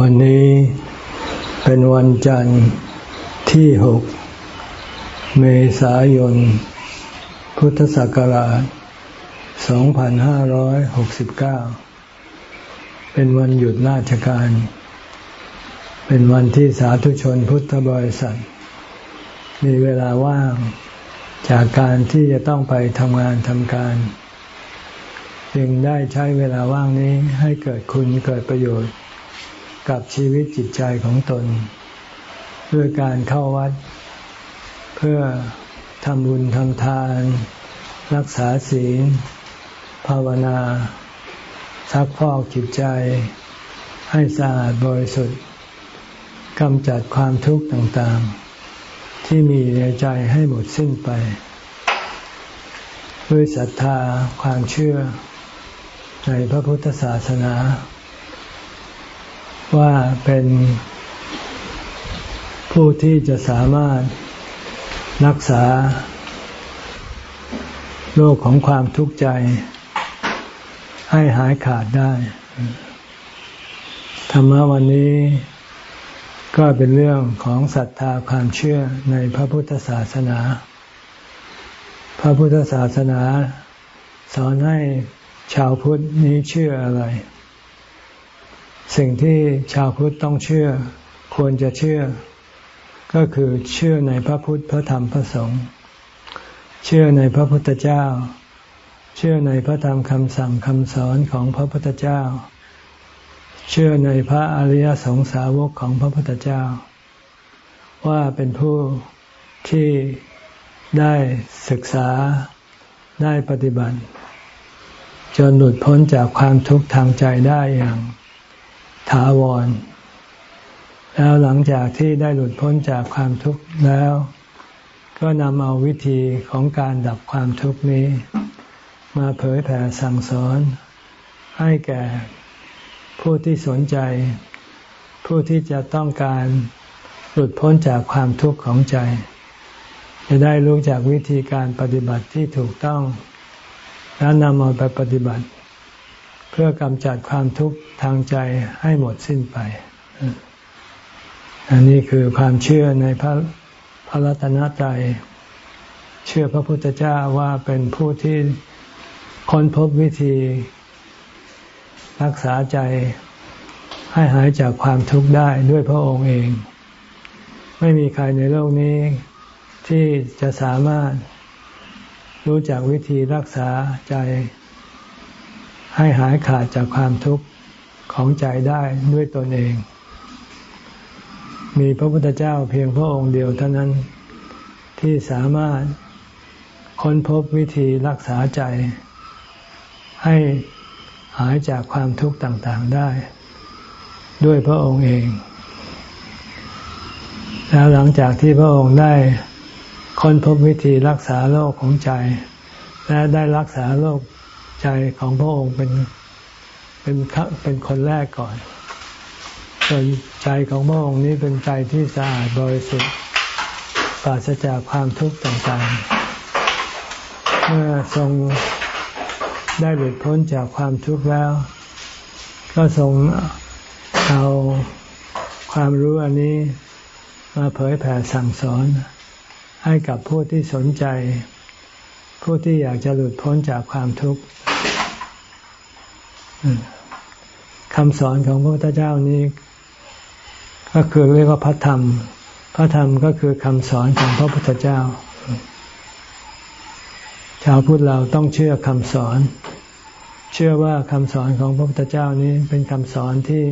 วันนี้เป็นวันจันทร์ที่หกเมษายน พุทธศักราช 2569 เป็นวันหยุดราชการ เป็นวันที่สาธุชนพุทธบริษัท มีเวลาว่างจากการที่จะต้องไปทำงานทำการ จึงได้ใช้เวลาว่างนี้ให้เกิดคุณเกิดประโยชน์ กับชีวิตจิตใจของตน ด้วยการเข้าวัด เพื่อทำบุญทำทาน รักษาศีล ภาวนาซักพอกจิตใจ ให้สะอาดบริสุทธิ์กำจัดความทุกข์ต่างๆ ที่มีในใจให้หมดสิ้นไป ด้วยศรัทธาความเชื่อในพระพุทธศาสนา ว่าเป็นผู้ที่จะสามารถรักษาโรคของความทุกข์ใจ ให้หายขาดได้ ธรรมะวันนี้ก็เป็นเรื่องของศรัทธาความเชื่อในพระพุทธศาสนา พระพุทธศาสนา สอนให้ชาวพุทธนี้เชื่ออะไร สิ่งที่ชาวพุทธต้องเชื่อ ควรจะเชื่อ ก็คือเชื่อในพระพุทธพระธรรมพระสงฆ์เชื่อในพระพุทธเจ้า เชื่อในพระธรรมคำสั่งคำสอนของพระพุทธเจ้า เชื่อในพระอริยสงสาวกของพระพุทธเจ้า ว่าเป็นผู้ที่ได้ศึกษาได้ปฏิบัติ จนหลุดพ้นจากความทุกข์ทางใจได้อย่าง ถาวร แล้วหลังจากที่ได้หลุดพ้นจากความทุกข์แล้ว ก็นำเอาวิธีของการดับความทุกข์นี้ มาเผยแผ่สั่งสอน ให้แก่ผู้ที่สนใจ ผู้ที่จะต้องการหลุดพ้นจากความทุกข์ของใจ จะได้รู้จากวิธีการปฏิบัติที่ถูกต้อง แล้วนำเอาไปปฏิบัติ เพื่อกำจัดความทุกข์ทางใจให้หมดสิ้นไป อันนี้คือความเชื่อในพระพระรัตนตรัยเชื่อพระพุทธเจ้าว่าเป็นผู้ที่ค้นพบวิธีรักษาใจให้หายจากความทุกข์ได้ด้วยพระองค์เอง ไม่มีใครในโลกนี้ที่จะสามารถรู้จักวิธีรักษาใจ ให้หายขาดจากความทุกข์ของใจได้ด้วยตนเอง มีพระพุทธเจ้าเพียงพระองค์เดียวเท่านั้นที่สามารถค้นพบวิธีรักษาใจ ให้หายจากความทุกข์ต่างๆได้ ด้วยพระองค์เอง แล้วหลังจากที่พระองค์ได้ค้นพบวิธีรักษาโรคของใจ และได้รักษาโรค ใจของพระองค์เป็นเป็นเป็นคนแรกก่อน ส่วนใจของพระองค์นี้เป็นใจที่สะอาดบริสุทธิ์ปราศจากความทุกข์ต่างๆ เมื่อทรงได้หลุดพ้นจากความทุกข์แล้ว ก็ทรงเอาความรู้อันนี้มาเผยแผ่สั่งสอนให้กับผู้ที่สนใจ ผู้ที่อยากจะหลุดพ้นจากความทุกข์คำสอนของพระพุทธเจ้านี้ ก็คือเรียกว่าพระธรรม พระธรรมก็คือคำสอนของพระพุทธเจ้า ชาวพุทธเราต้องเชื่อคำสอน เชื่อว่าคำสอนของพระพุทธเจ้านี้เป็นคำสอนที่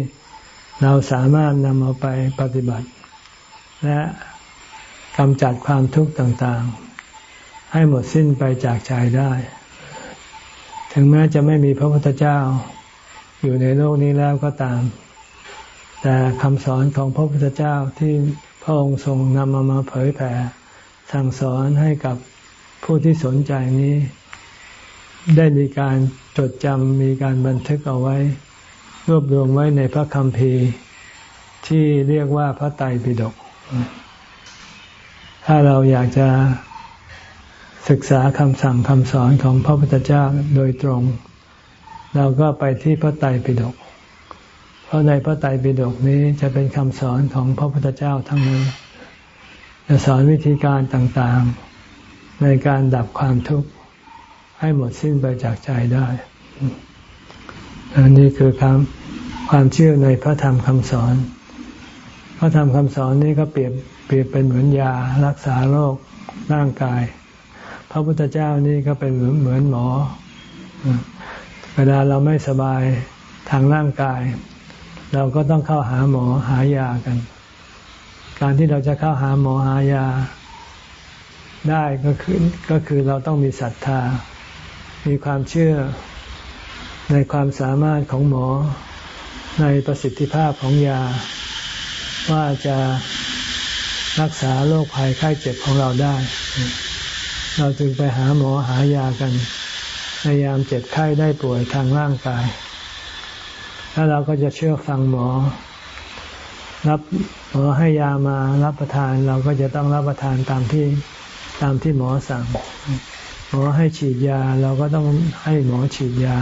เราสามารถนำเอาไปปฏิบัติ และกำจัดความทุกข์ต่างๆ ให้หมดสิ้นไปจากใจได้ ถึงแม้จะไม่มีพระพุทธเจ้าอยู่ในโลกนี้แล้วก็ตาม แต่คำสอนของพระพุทธเจ้าที่พระองค์ทรงนำมามาเผยแผ่สั่งสอนให้กับผู้ที่สนใจนี้ ได้มีการจดจำมีการบันทึกเอาไว้ รวบรวมไว้ในพระคัมภีร์ ที่เรียกว่าพระไตรปิฎกถ้าเราอยากจะ ศึกษาคำสั่งคำสอนของพระพุทธเจ้าโดยตรง เราก็ไปที่พระไตรปิฎกเพราะในพระไตรปิฎกนี้จะเป็นคำสอนของพระพุทธเจ้าทั้งนั้นจะสอนวิธีการต่างๆ ในการดับความทุกข์ให้หมดสิ้นไปจากใจได้อันนี้คือคำความเชื่อในพระธรรมคำสอน พระธรรมคำสอนนี้ก็เปรียบเปรียบเป็นเหมือนยารักษาโรคร่างกาย พระพุทธเจ้านี่ก็เป็นเหมือนหมอ เวลาเราไม่สบายทางร่างกาย เราก็ต้องเข้าหาหมอหายากัน การที่เราจะเข้าหาหมอหายาได้ก็คือก็คือเราต้องมีศรัทธา มีความเชื่อในความสามารถของหมอ ในประสิทธิภาพของยา ว่าจะรักษาโรคภัยไข้เจ็บของเราได้ เราจึงไปหาหมอหายากันพยายามเจ็บไข้ได้ป่วยทางร่างกาย แล้วเราก็จะเชื่อฟังหมอ รับหมอให้ยามารับประทานเราก็จะต้องรับประทานตามที่ตามที่หมอสั่ง หมอให้ฉีดยาเราก็ต้องให้หมอฉีดยา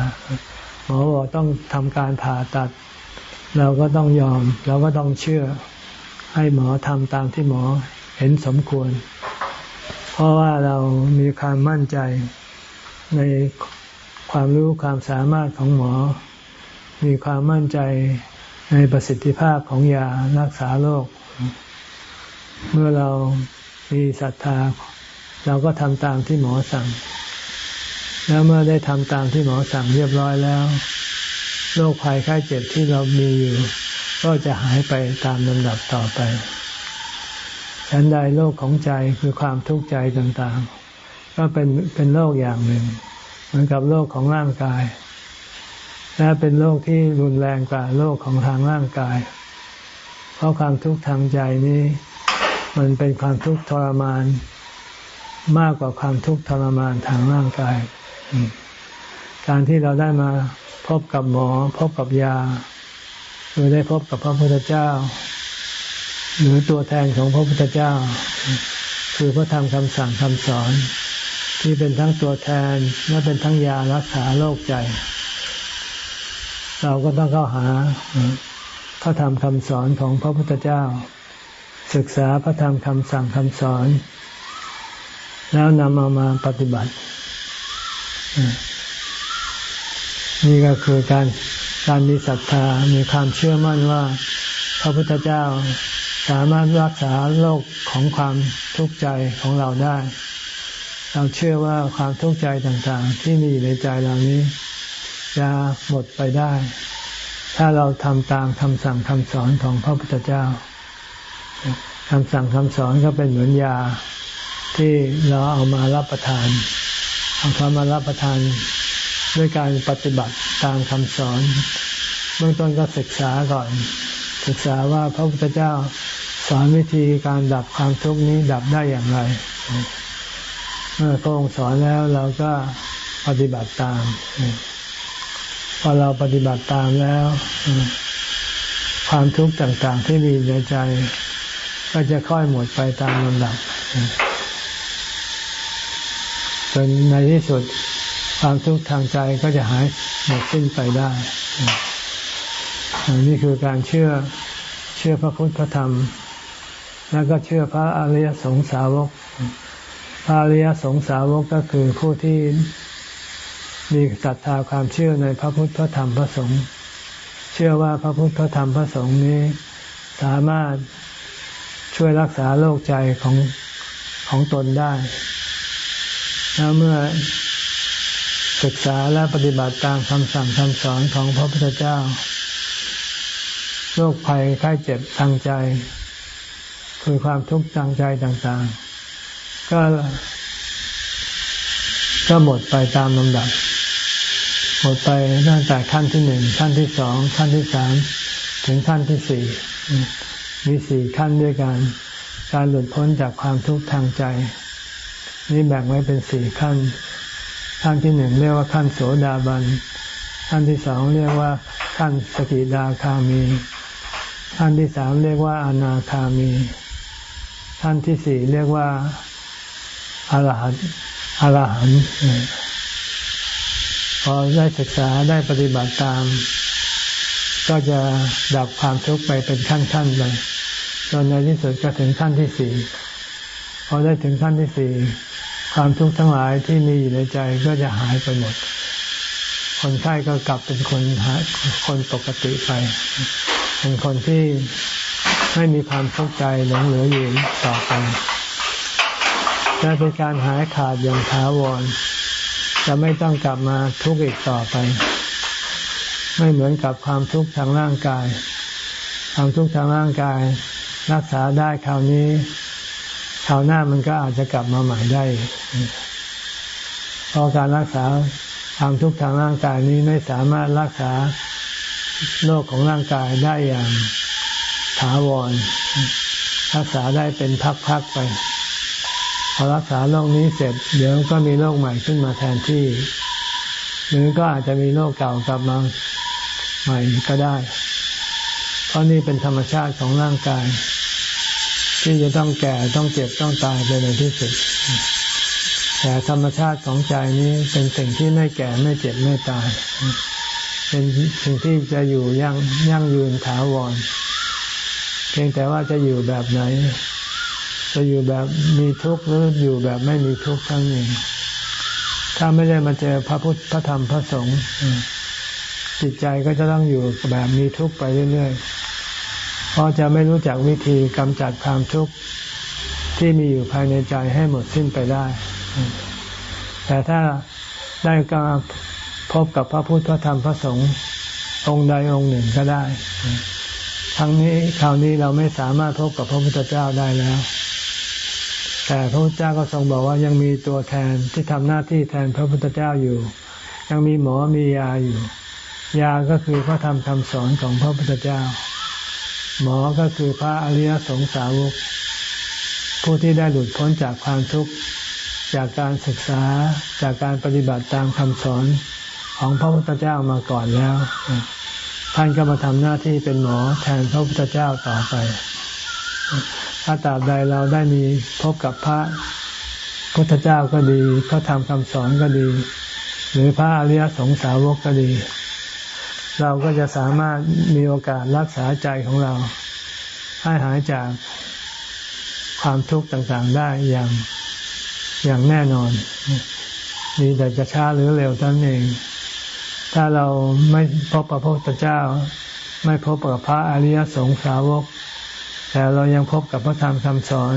หมอบอกต้องทำการผ่าตัด เราก็ต้องยอม เราก็ต้องเชื่อให้หมอทำตามที่หมอเห็นสมควร เพราะว่าเรามีความมั่นใจในความรู้ความสามารถของหมอ มีความมั่นใจในประสิทธิภาพของยารักษาโรค เมื่อเรามีศรัทธา เราก็ทำตามที่หมอสั่ง แล้วเมื่อได้ทำตามที่หมอสั่งเรียบร้อยแล้ว โรคภัยไข้เจ็บที่เรามีอยู่ ก็จะหายไปตามลำดับต่อไป ฉันใดโรคของใจคือความทุกข์ใจต่างๆ ก็เป็นเป็นโรคอย่างหนึ่ง เหมือนกับโรคของร่างกาย และเป็นโรคที่รุนแรงกว่าโรคของทางร่างกาย เพราะความทุกข์ทางใจนี้ มันเป็นความทุกข์ทรมาน มากกว่าความทุกข์ทรมานทางร่างกาย การที่เราได้มาพบกับหมอ พบกับยาคือได้พบกับพระพุทธเจ้า หรือตัวแทนของพระพุทธเจ้า คือพระธรรมคำสั่งคำสอน ที่เป็นทั้งตัวแทนและเป็นทั้งยารักษาโรคใจ เราก็ต้องเข้าหาพระธรรมคำสอนของพระพุทธเจ้า ศึกษาพระธรรมคำสั่งคำสอน แล้วนำเอามาปฏิบัติ นี่ก็คือการการมีศรัทธา มีความเชื่อมั่นว่า พระพุทธเจ้า สามารถรักษาโรคของความทุกข์ใจของเราได้ เราเชื่อว่าความทุกข์ใจต่างๆ ที่มีในใจเรานี้ จะหมดไปได้ ถ้าเราทำตามคำสั่งคำสอนของพระพุทธเจ้าคำสั่งคำสอนก็เป็นเหมือนยาที่เราเอามารับประทานเอาเข้ามารับประทานด้วยการปฏิบัติตามคำสอน เบื้องต้นก็ศึกษาก่อน ศึกษาว่าพระพุทธเจ้า สอนวิธีการดับความทุกข์นี้ดับได้อย่างไร เมื่อพระองค์สอนแล้วเราก็ปฏิบัติตาม พอเราปฏิบัติตามแล้ว ความทุกข์ต่างๆ ที่มีในใจ ก็จะค่อยหมดไปตามลำดับจนในที่สุดความทุกข์ทางใจก็จะหายหมดสิ้นไปได้ นี่คือการเชื่อเชื่อพระพุทธพระธรรม แล้วก็เชื่อพระอริยสงสาวก พระอริยสงสาวกก็คือผู้ที่มีศรัทธาความเชื่อในพระพุทธพระธรรมพระสงฆ์เชื่อว่าพระพุทธพระธรรมพระสงฆ์นี้สามารถช่วยรักษาโรคใจของของตนได้แล้วเมื่อศึกษาและปฏิบัติตามคำสั่งคำสอนของพระพุทธเจ้า โรคภัยไข้เจ็บทางใจ คือความทุกข์ทางใจต่างๆ ก็ก็หมดไปตามลำดับ หมดไปตั้งแต่ขั้นที่หนึ่งขั้นที่สองขั้นที่สามถึงขั้นที่สี่มีสี่ขั้นด้วยกันการหลุดพ้นจากความทุกข์ทางใจ นี่แบ่งไว้เป็นสี่ขั้น ขั้นที่หนึ่งเรียกว่าขั้นโสดาบัน ขั้นที่สองเรียกว่าขั้นสกิดาคามี ขั้นที่สามเรียกว่าอนาคามี ขั้นที่สี่เรียกว่าอรหันอรหันพอได้ศึกษาได้ปฏิบัติตาม ก็จะดับความทุกข์ไปเป็นขั้นๆไปจนในที่สุดก็ถึงขั้นที่สี่พอได้ถึงขั้นที่สี่ความทุกข์ทั้งหลายที่มีอยู่ในใจก็จะหายไปหมด คนไข้ก็กลับเป็นคนคนปกติไป เป็นคนที่ ไม่มีความทุกข์ใจหลงเหลืออยู่ต่อไปจะเป็นการหายขาดอย่างท้าวร จะไม่ต้องกลับมาทุกข์อีกต่อไป ไม่เหมือนกับความทุกข์ทางร่างกาย ความทุกข์ทางร่างกาย รักษาได้คราวนี้คราวหน้ามันก็อาจจะกลับมาใหม่ได้เพราะการรักษาความทุกข์ทางร่างกายนี้ไม่สามารถรักษาโรคของร่างกายได้อย่าง ถาวรรักษาได้เป็นพักๆไป พอรักษาโรคนี้เสร็จ เดี๋ยวก็มีโรคใหม่ขึ้นมาแทนที่ หรือก็อาจจะมีโรคเก่ากลับมาใหม่ก็ได้ เพราะนี่เป็นธรรมชาติของร่างกาย ที่จะต้องแก่ต้องเจ็บต้องตายไปในที่สุด แต่ธรรมชาติของใจนี้เป็นสิ่งที่ไม่แก่ไม่เจ็บไม่ตาย เป็นสิ่งที่จะอยู่ยั่งยั่งยืนถาวร พียงแต่ว่าจะอยู่แบบไหน จะอยู่แบบมีทุกข์หรืออยู่แบบไม่มีทุกข์ทั้งนี้ถ้าไม่ได้มาเจอพระพุทธพระธรรมพระสงฆ์จิตใจก็จะต้องอยู่แบบมีทุกข์ไปเรื่อยๆเพราะจะไม่รู้จักวิธีกำจัดความทุกข์ที่มีอยู่ภายในใจให้หมดสิ้นไปได้ แต่ถ้าได้การพบกับพระพุทธพระธรรมพระสงฆ์องค์ใดองค์หนึ่งก็ได้ ทั้งนี้คราวนี้เราไม่สามารถพบกับพระพุทธเจ้าได้แล้ว แต่พระพุทธเจ้าก็ทรงบอกว่ายังมีตัวแทนที่ทำหน้าที่แทนพระพุทธเจ้าอยู่ ยังมีหมอมียาอยู่ ยาก็คือพระธรรมคำสอนของพระพุทธเจ้า หมอก็คือพระอริยสงสาวก ผู้ที่ได้หลุดพ้นจากความทุกข์จากการศึกษาจากการปฏิบัติตามคำสอนของพระพุทธเจ้ามาก่อนแล้ว ท่านก็มาทำหน้าที่เป็นหมอแทนพระพุทธเจ้าต่อไป ถ้าตราบใดเราได้มีพบกับพระพุทธเจ้าก็ดีพระธรรมคำสอนก็ดี หรือพระอริยสงสาวกก็ดี เราก็จะสามารถมีโอกาสรักษาใจของเรา ให้หายจากความทุกข์ต่างๆได้อย่างอย่างแน่นอน มีแต่จะช้าหรือเร็วท่านเอง ถ้าเราไม่พบพระพุทธเจ้า ไม่พบกับพระอริยสงสาวก แต่เรายังพบกับพระธรรมคำสอน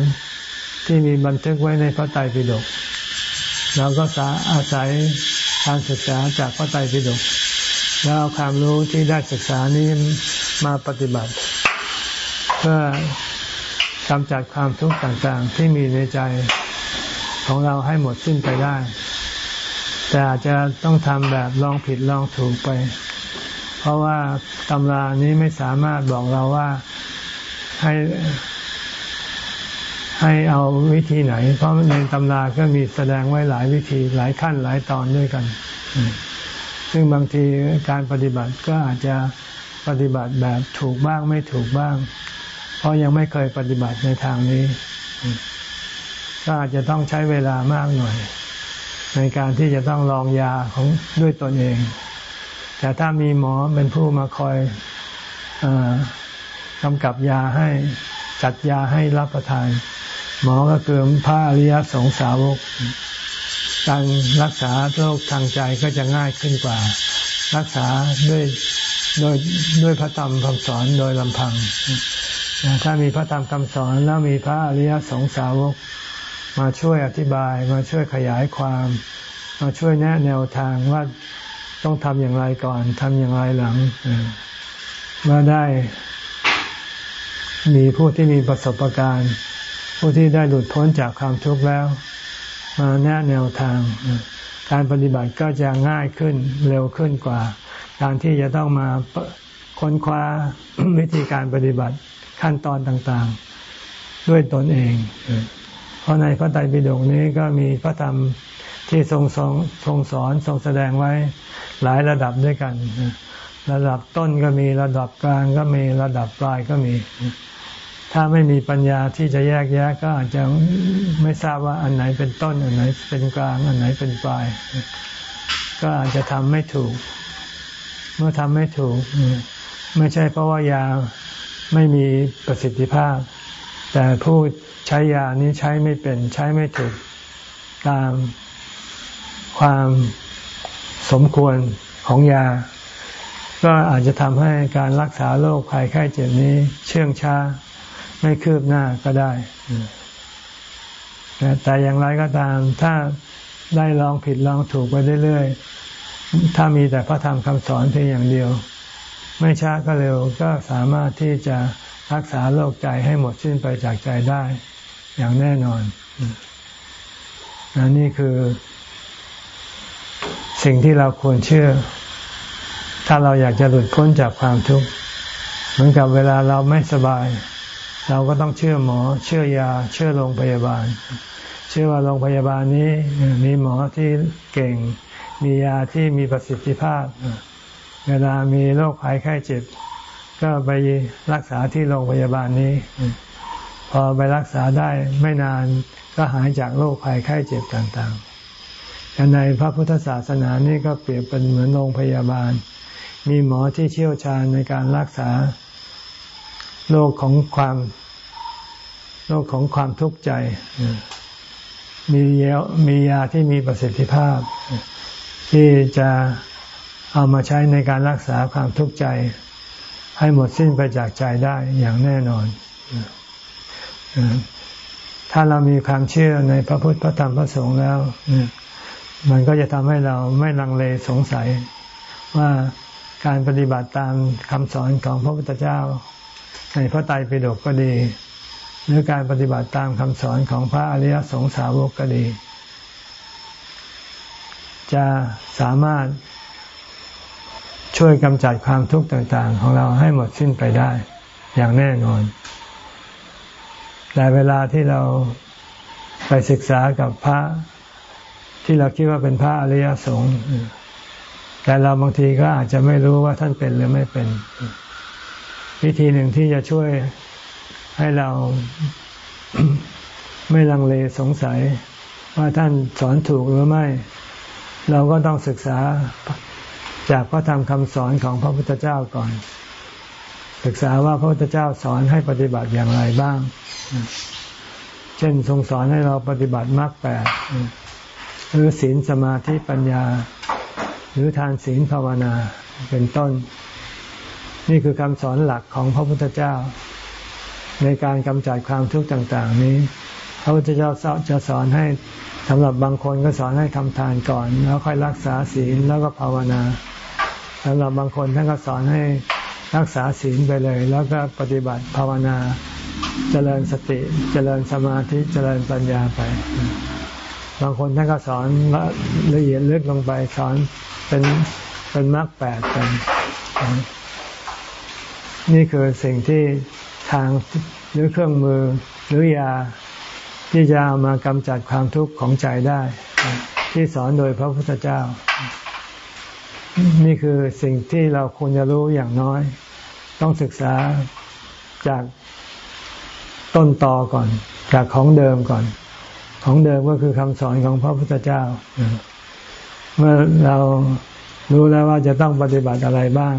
ที่มีบันทึกไว้ในพระไตรปิฎกเราก็สาอาศัยการศึกษาจากพระไตรปิฎกแล้วเอาความรู้ที่ได้ศึกษานี้มาปฏิบัติ เพื่อกำจัดความทุกข์ต่างๆ ที่มีในใจของเราให้หมดสิ้นไปได้ แต่อาจจะต้องทำแบบลองผิดลองถูกไป เพราะว่าตำรานี้ไม่สามารถบอกเราว่าให้ให้เอาวิธีไหน เพราะในตำราก็มีแสดงไว้หลายวิธีหลายขั้นหลายตอนด้วยกัน ซึ่งบางทีการปฏิบัติก็อาจจะปฏิบัติแบบถูกบ้างไม่ถูกบ้าง เพราะยังไม่เคยปฏิบัติในทางนี้ ก็อาจจะต้องใช้เวลามากหน่อย ในการที่จะต้องลองยาของด้วยตนเอง แต่ถ้ามีหมอเป็นผู้มาคอยกำกับยาให้จัดยาให้รับประทาน หมอก็คือพระอริยสงสาวกการรักษาโรคทางใจก็จะง่ายขึ้นกว่า รักษาด้วยโดยด้วยพระธรรมคำสอนโดยลำพัง ถ้ามีพระธรรมคำสอนแล้วมีพระอริยสงสาวก มาช่วยอธิบาย มาช่วยขยายความ มาช่วยแนะแนวทางว่าต้องทำอย่างไรก่อนทำอย่างไรหลังมาได้ มีผู้ที่มีประสบการณ์ ผู้ที่ได้หลุดพ้นจากความทุกข์แล้ว มาแนะแนวทาง การปฏิบัติก็จะง่ายขึ้นเร็วขึ้นกว่า การที่จะต้องมาค้นคว้าวิธีการปฏิบัติขั้นตอนต่างๆ ด้วยตนเอง ราะในพระไตรปิฎกนี้ก็มีพระธรรมที่ทรงสอนทรงสอนทรงแสดงไว้หลายระดับด้วยกัน ระดับต้นก็มีระดับกลางก็มีระดับปลายก็มี ถ้าไม่มีปัญญาที่จะแยกแยะก็อาจจะไม่ทราบว่าอันไหนเป็นต้น อันไหนเป็นกลาง อันไหนเป็นปลาย ก็อาจจะทำไม่ถูก เมื่อทำไม่ถูก ไม่ใช่เพราะว่ายาไม่มีประสิทธิภาพ แต่ผู้ใช้ยานี้ใช้ไม่เป็นใช้ไม่ถูกตามความสมควรของยา ก็อาจจะทำให้การรักษาโรคภัยไข้เจ็บนี้เชื่องช้า ไม่คืบหน้าก็ได้ แต่อย่างไรก็ตามถ้าได้ลองผิดลองถูกไปเรื่อยๆ ถ้ามีแต่พระธรรมคำสอนเพียงอย่างเดียว ไม่ช้าก็เร็วก็สามารถที่จะ รักษาโรคใจให้หมดสิ้นไปจากใจได้ อย่างแน่นอนนนี่คือ สิ่งที่เราควรเชื่อ ถ้าเราอยากจะหลุดพ้นจากความทุกข์เหมือนกับเวลาเราไม่สบาย เราก็ต้องเชื่อหมอ เชื่อยา เชื่อโรงพยาบาล เชื่อว่าโรงพยาบาลนี้ มีหมอที่เก่ง มียาที่มีประสิทธิภาพ เวลามีโรคภัยไข้เจ็บ ก็ไปรักษาที่โรงพยาบาลนี้ พอไปรักษาได้ไม่นานก็หายจากโรคภัยไข้เจ็บต่างๆแต่ในพระพุทธศาสนานี่ก็เปรียบเป็นเหมือนโรงพยาบาล มีหมอที่เชี่ยวชาญในการรักษาโรคของความโรคของความทุกข์ใจ มียามียาที่มีประสิทธิภาพ ที่จะเอามาใช้ในการรักษาความทุกข์ใจ ให้หมดสิ้นไปจากใจได้อย่างแน่นอน ถ้าเรามีความเชื่อในพระพุทธพระธรรมพระสงฆ์แล้ว มันก็จะทำให้เราไม่ลังเลสงสัยว่าการปฏิบัติตามคำสอนของพระพุทธเจ้า ในพระไตรปิฎกก็ดี หรือการปฏิบัติตามคำสอนของพระอริยสงสาวกก็ดี จะสามารถ ช่วยกำจัดความทุกข์ต่างๆ ของเราให้หมดสิ้นไปได้ อย่างแน่นอน แต่เวลาที่เราไปศึกษากับพระที่เราคิดว่าเป็นพระอริยสงฆ์แต่เราบางทีก็อาจจะไม่รู้ว่าท่านเป็นหรือไม่เป็น วิธีหนึ่งที่จะช่วยให้เราไม่ลังเลสงสัยว่าท่านสอนถูกหรือไม่ เราก็ต้องศึกษา จากพระธรรมคำสอนของพระพุทธเจ้าก่อน ศึกษาว่าพระพุทธเจ้าสอนให้ปฏิบัติอย่างไรบ้าง เช่นทรงสอนให้เราปฏิบัติมรรคแปดหรือศีลสมาธิปัญญา หรือทานศีลภาวนาเป็นต้น นี่คือคำสอนหลักของพระพุทธเจ้า ในการกำจัดความทุกข์ต่าง ๆ นี้ พระพุทธเจ้าจะสอนให้สำหรับบางคนก็สอนให้ทำทานก่อน แล้วค่อยรักษาศีลแล้วก็ภาวนา สำหรับบางคนท่านก็สอนให้รักษาศีลไปเลย แล้วก็ปฏิบัติภาวนาเจริญสติเจริญสมาธิเจริญปัญญาไป บางคนท่านก็สอนละเอียดลึกลงไปสอนเป็นเป็นมรรคแปดกันนี่คือสิ่งที่ทางหรือเครื่องมือหรือยาที่จะเอามากำจัดความทุกข์ของใจได้ ที่สอนโดยพระพุทธเจ้า นี่คือสิ่งที่เราควรจะรู้อย่างน้อย ต้องศึกษาจากต้นตอก่อน จากของเดิมก่อน ของเดิมก็คือคำสอนของพระพุทธเจ้า เมื่อเรารู้แล้วว่าจะต้องปฏิบัติอะไรบ้าง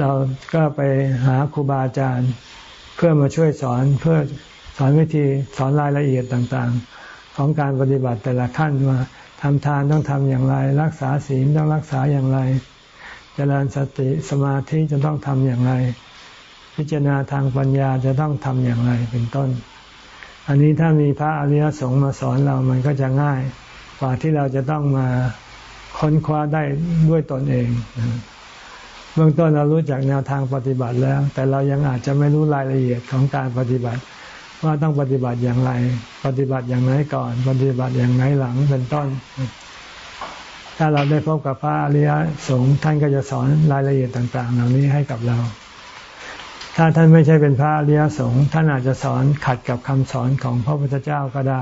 เราก็ไปหาครูบาอาจารย์ เพื่อมาช่วยสอนเพื่อสอนวิธีสอนรายละเอียดต่างๆ ของการปฏิบัติแต่ละขั้นว่า ทำทานต้องทำอย่างไร รักษาศีลต้องรักษาอย่างไรจเจริญสติสมาธิจะต้องทำอย่างไร พิจารณาทางปัญญาจะต้องทำอย่างไรเป็นต้น อันนี้ถ้ามีพระอริยสงฆ์มาสอนเรามันก็จะง่าย กว่าที่เราจะต้องมาค้นคว้าได้ด้วยตนเองเบื้องต้นเรารู้จักแนวทางปฏิบัติแล้ว แต่เรายังอาจจะไม่รู้รายละเอียดของการปฏิบัติ ว่าต้องปฏิบัติอย่างไร ปฏิบัติอย่างไรก่อน ปฏิบัติอย่างไรหลังเป็นต้น ถ้าเราได้พบกับพระอริยสงฆ์ท่านก็จะสอนรายละเอียดต่าง ๆ เหล่านี้ให้กับเรา ถ้าท่านไม่ใช่เป็นพระอริยสงฆ์ท่านอาจจะสอนขัดกับคำสอนของพระพุทธเจ้าก็ได้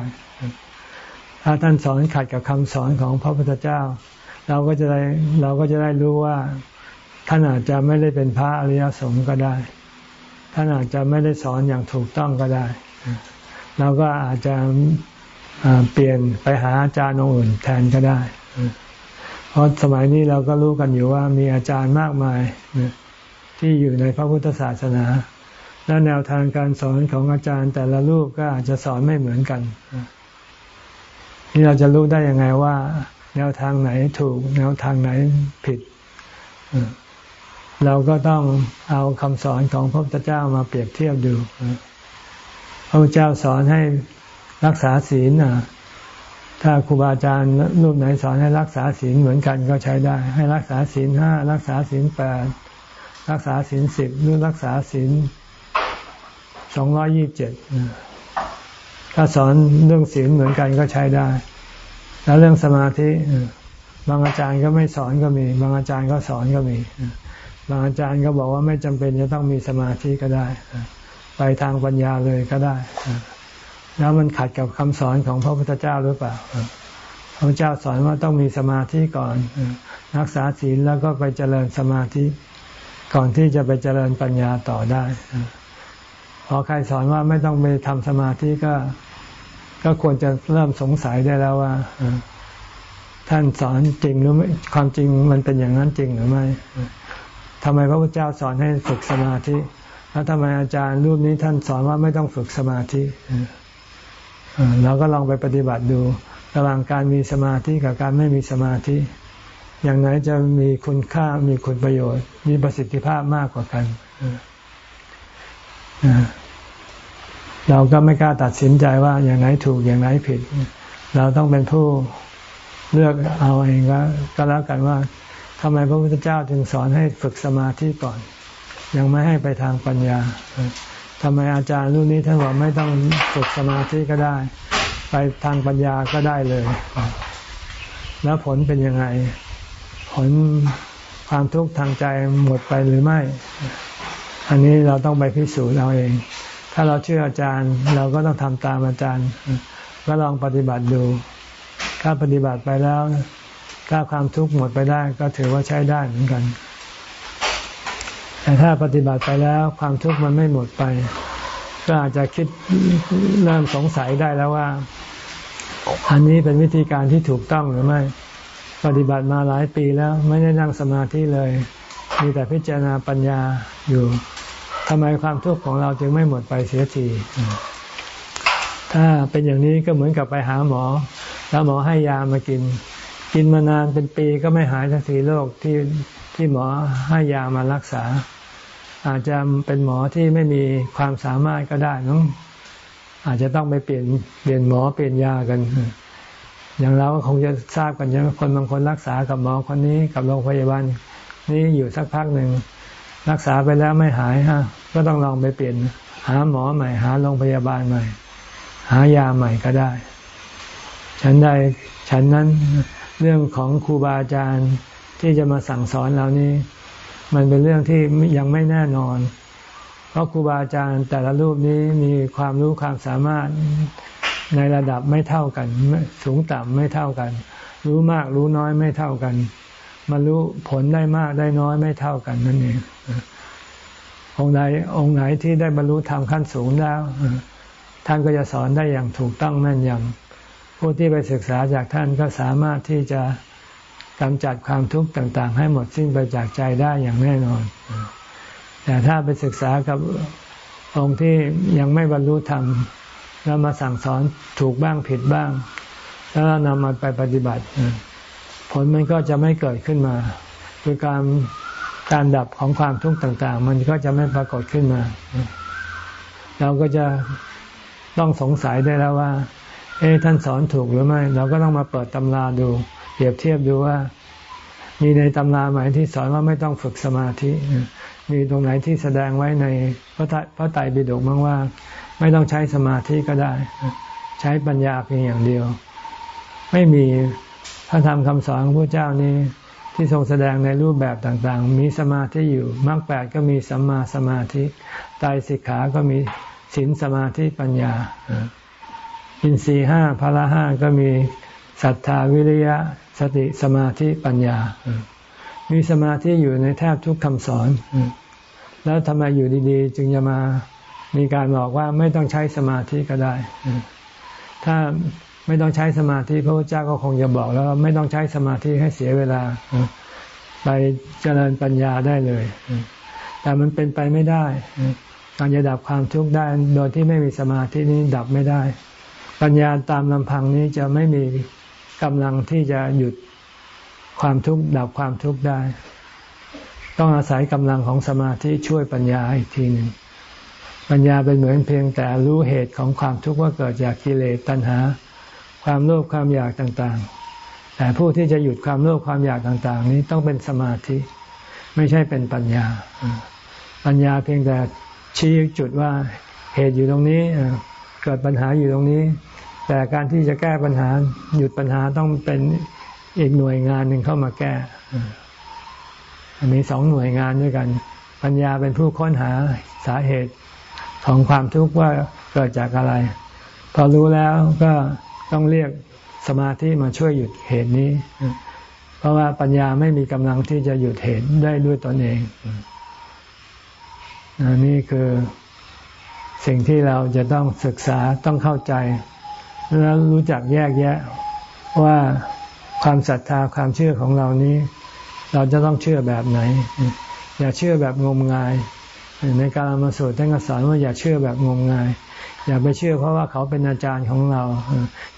ถ้าท่านสอนขัดกับคำสอนของพระพุทธเจ้า เราก็จะได้เราก็จะได้รู้ว่าท่านอาจจะไม่ได้เป็นพระอริยสงฆ์ก็ได้ ท่านอาจจะไม่ได้สอนอย่างถูกต้องก็ได้ เราก็อาจจะเปลี่ยนไปหาอาจารย์องค์อื่นแทนก็ได้ เพราะสมัยนี้เราก็รู้กันอยู่ว่ามีอาจารย์มากมายทที่อยู่ในพระพุทธศาสนาและแนวทางการสอนของอาจารย์แต่ละรูปก็อาจจะสอนไม่เหมือนกันนี่เราจะรู้ได้ยังไงว่า แนวทางไหนถูก แนวทางไหนผิดเราก็ต้องเอาคำสอนของพระพุทธเจ้ามาเปรียบเทียบดู พระพุทธเจ้าสอนให้รักษาศีลถ้าครูบาอาจารย์รูปไหนสอนให้รักษาศีลเหมือนกันก็ใช้ได้ ให้รักษาศีลห้ารักษาศีลแปดรักษาศีลสิบหรือรักษาศีลสองร้อยี่บเจ็ดถ้าสอนเรื่องศีลเหมือนกันก็ใช้ได้ แล้วเรื่องสมาธิบางอาจารย์ก็ไม่สอนก็มี บางอาจารย์ก็สอนก็มี บางอาจารย์ก็บอกว่าไม่จำเป็นจะต้องมีสมาธิก็ได้ ไปทางปัญญาเลยก็ได้ แล้วมันขัดกับคำสอนของพระพุทธเจ้าหรือเปล่าพระพุทธเจ้าสอนว่าต้องมีสมาธิก่อน รักษาศีลแล้วก็ไปเจริญสมาธิ ก่อนที่จะไปเจริญปัญญาต่อได้ พอใครสอนว่าไม่ต้องไปทำสมาธิก็ ก็ควรจะเริ่มสงสัยได้แล้วว่าท่านสอนจริงหรือไม่ความจริงมันเป็นอย่างนั้นจริงหรือไม่ทำไมพระพุทธเจ้าสอนให้ฝึกสมาธิ แล้วทำไมอาจารย์รูปนี้ท่านสอนว่าไม่ต้องฝึกสมาธิเราก็ลองไปปฏิบัติดูระหว่างการมีสมาธิกับการไม่มีสมาธิ อย่างไหนจะมีคุณค่ามีคุณประโยชน์ มีประสิทธิภาพมากกว่ากันเราก็ไม่กล้าตัดสินใจว่าอย่างไหนถูกอย่างไหนผิด เราต้องเป็นผู้เลือกเอาเองก็แล้วกันว่าทำไมพระพุทธเจ้าจึงสอนให้ฝึกสมาธิก่อน ยังไม่ให้ไปทางปัญญาทำไมอาจารย์รุ่นนี้ท่านบอกไม่ต้องฝึกสมาธิก็ได้ ไปทางปัญญาก็ได้เลย แล้วผลเป็นยังไง ผลความทุกข์ทางใจหมดไปหรือไม่ อันนี้เราต้องไปพิสูจน์เราเอง ถ้าเราเชื่ออาจารย์ เราก็ต้องทำตามอาจารย์ ก็ลองปฏิบัติดู ถ้าปฏิบัติไปแล้ว ถ้าความทุกข์หมดไปได้ก็ถือว่าใช้ได้เหมือนกัน แต่ถ้าปฏิบัติไปแล้วความทุกข์มันไม่หมดไป ก็อาจจะคิดเริ่มสงสัยได้แล้วว่า อันนี้เป็นวิธีการที่ถูกต้องหรือไม่ ปฏิบัติมาหลายปีแล้วไม่ได้นั่งสมาธิเลย มีแต่พิจารณาปัญญาอยู่ทำไมความทุกข์ของเราจึงไม่หมดไปเสียทีถ้าเป็นอย่างนี้ก็เหมือนกับไปหาหมอ แล้วหมอให้ยามากิน กินมานานเป็นปีก็ไม่หายทันทีโรคที่ ที่หมอให้ยามารักษา อาจจะเป็นหมอที่ไม่มีความสามารถก็ได้น้องอาจจะต้องไปเปลี่ยนเปลี่ยนหมอเปลี่ยนยากัน อย่างเราคงจะทราบกันใช่ไหมคนบางคนรักษากับหมอคนนี้กับโรงพยาบาลนี้อยู่สักพักหนึ่งรักษาไปแล้วไม่หายฮะก็ต้องลองไปเปลี่ยน หาหมอใหม่ หาโรงพยาบาลใหม่ หายาใหม่ก็ได้ ฉันใดฉันนั้นเรื่องของครูบาอาจารย์ ที่จะมาสั่งสอนเรานี้ มันเป็นเรื่องที่ยังไม่แน่นอน เพราะครูบาอาจารย์แต่ละรูปนี้มีความรู้ความสามารถในระดับไม่เท่ากัน สูงต่ำไม่เท่ากัน รู้มากรู้น้อยไม่เท่ากันมารู้ผลได้มากได้น้อยไม่เท่ากันนั่นเององค์ไหนองค์ไหนที่ได้บรรลุธรรมขั้นสูงแล้ว ท่านก็จะสอนได้อย่างถูกต้องแม่นยำผู้ที่ไปศึกษาจากท่านก็สามารถที่จะ กำจัดความทุกข์ต่างๆ ให้หมดสิ้นไปจากใจได้อย่างแน่นอน แต่ถ้าไปศึกษากับองค์ที่ยังไม่บรรลุธรรมแล้วมาสั่งสอนถูกบ้างผิดบ้าง แล้วนำมาไปปฏิบัติ ผลมันก็จะไม่เกิดขึ้นมาคือการการดับของความทุกข์ต่าง ๆ มันก็จะไม่ปรากฏขึ้นมา เราก็จะต้องสงสัยได้แล้วว่า เอ๊ท่านสอนถูกหรือไม่ เราก็ต้องมาเปิดตำราดู เปรียบเทียบดูว่า มีในตำราไหมที่สอนว่าไม่ต้องฝึกสมาธิ มีตรงไหนที่แสดงไว้ในพระพระไตรปิฎกบ้างว่า ไม่ต้องใช้สมาธิก็ได้ ใช้ปัญญาเพียงอย่างเดียว ไม่มีพระธรรมคำสอนของพระเจ้านี้ที่ทรงแสดงในรูปแบบต่างๆ มีสมาธิอยู่มรรคแปดก็มีสัมมาสมาธิไตรสิกขาก็มีศีลสมาธิปัญญาอินทรีห้าพละห้าก็มี ศรัทธาวิริยะ สติสมาธิปัญญา มีสมาธิอยู่ในแทบทุกคำสอน แล้วทำไมอยู่ดีๆ จึงจะมามีการบอกว่าไม่ต้องใช้สมาธิก็ได้ ถ้าไม่ต้องใช้สมาธิพระพุทธเจ้าก็คงจะบอกแล้วไม่ต้องใช้สมาธิให้เสียเวลา ไปเจริญปัญญาได้เลย แต่มันเป็นไปไม่ได้ การจะดับความทุกข์ได้ โดยที่ไม่มีสมาธินี้ดับไม่ได้ ปัญญาตามลำพังนี้จะไม่มี กำลังที่จะหยุดความทุกข์ดับความทุกข์ได้ ต้องอาศัยกำลังของสมาธิช่วยปัญญาอีกทีหนึ่งปัญญาเป็นเหมือนเพียงแต่รู้เหตุของความทุกข์ว่าเกิดจากกิเลสตัณหา ความโลภความอยากต่างๆ แต่ผู้ที่จะหยุดความโลภความอยากต่างๆ นี้ต้องเป็นสมาธิ ไม่ใช่เป็นปัญญา ปัญญาเพียงแต่ชี้จุดว่าเหตุอยู่ตรงนี้เกิดปัญหาอยู่ตรงนี้ แต่การที่จะแก้ปัญหาหยุดปัญหาต้องเป็นอีกหน่วยงานหนึ่งเข้ามาแก้มีสองหน่วยงานด้วยกัน ปัญญาเป็นผู้ค้นหาสาเหตุของความทุกข์ว่าเกิดจากอะไร พอรู้แล้วก็ต้องเรียกสมาธิมาช่วยหยุดเหตุนี้ เพราะว่าปัญญาไม่มีกำลังที่จะหยุดเหตุได้ด้วยตนเองนี่คือสิ่งที่เราจะต้องศึกษาต้องเข้าใจ แล้วรู้จักแยกแยะว่าความศรัทธาความเชื่อของเรานี้ เราจะต้องเชื่อแบบไหน อย่าเชื่อแบบงมงาย ในการมาสูตรท่านก็สอนว่าอย่าเชื่อแบบงมงาย อย่าไปเชื่อเพราะว่าเขาเป็นอาจารย์ของเรา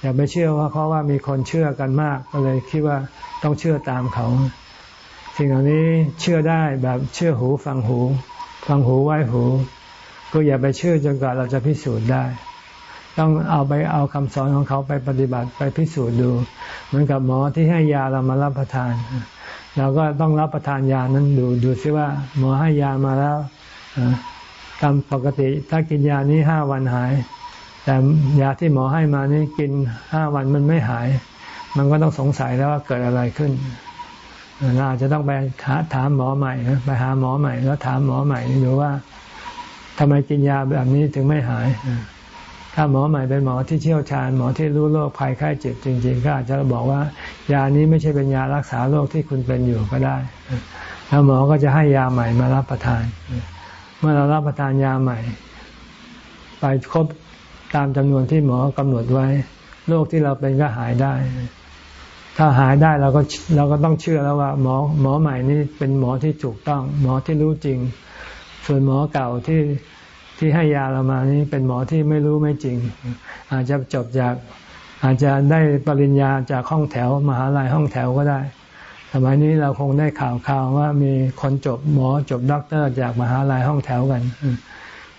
อย่าไปเชื่อว่าเพราะว่ามีคนเชื่อกันมากก็เลยคิดว่าต้องเชื่อตามเขาสิ่งเหล่านี้เชื่อได้แบบเชื่อหูฟังหู ฟังหูไว้หู ก็อย่าไปเชื่อจนกว่าเราจะพิสูจน์ได้ ต้องเอาไปเอาคำสอนของเขาไปปฏิบัติไปพิสูจน์ดู เหมือนกับหมอที่ให้ยาเรามารับประทาน เราก็ต้องรับประทานยานั้นดูดูซิว่า หมอให้ยามาแล้วตามปกติถ้ากินยานี้ห้าวันหาย แต่ยาที่หมอให้มานี่กินห้าวันมันไม่หาย มันก็ต้องสงสัยแล้วว่าเกิดอะไรขึ้นเราอาจจะต้องไปถามหมอใหม่นะไปหาหมอใหม่ แล้วถามหมอใหม่ดูว่าทำไมกินยาแบบนี้ถึงไม่หาย ถ้าหมอใหม่เป็นหมอที่เชี่ยวชาญ หมอที่รู้โรคภัยไข้เจ็บจริง ๆ ก็อาจจะบอกว่ายานี้ไม่ใช่เป็นยารักษาโรคที่คุณเป็นอยู่ก็ได้ แล้วหมอก็จะให้ยาใหม่มารับประทาน เมื่อเรารับประทานยาใหม่ ไปครบตามจำนวนที่หมอกำหนดไว้ โรคที่เราเป็นก็หายได้ ถ้าหายได้เราก็เราก็ต้องเชื่อแล้วว่า หมอหมอใหม่นี้เป็นหมอที่ถูกต้อง หมอที่รู้จริง ส่วนหมอเก่าที่ ที่ให้ยาเรามานี้เป็นหมอที่ไม่รู้ไม่จริง อาจจะจบจากอาจจะได้ปริญญาจากห้องแถวมหาลัยห้องแถวก็ได้ สมัยนี้เราคงได้ข่าวข่าวว่ามีคนจบหมอจบด็อกเตอร์จากมหาลัยห้องแถวกัน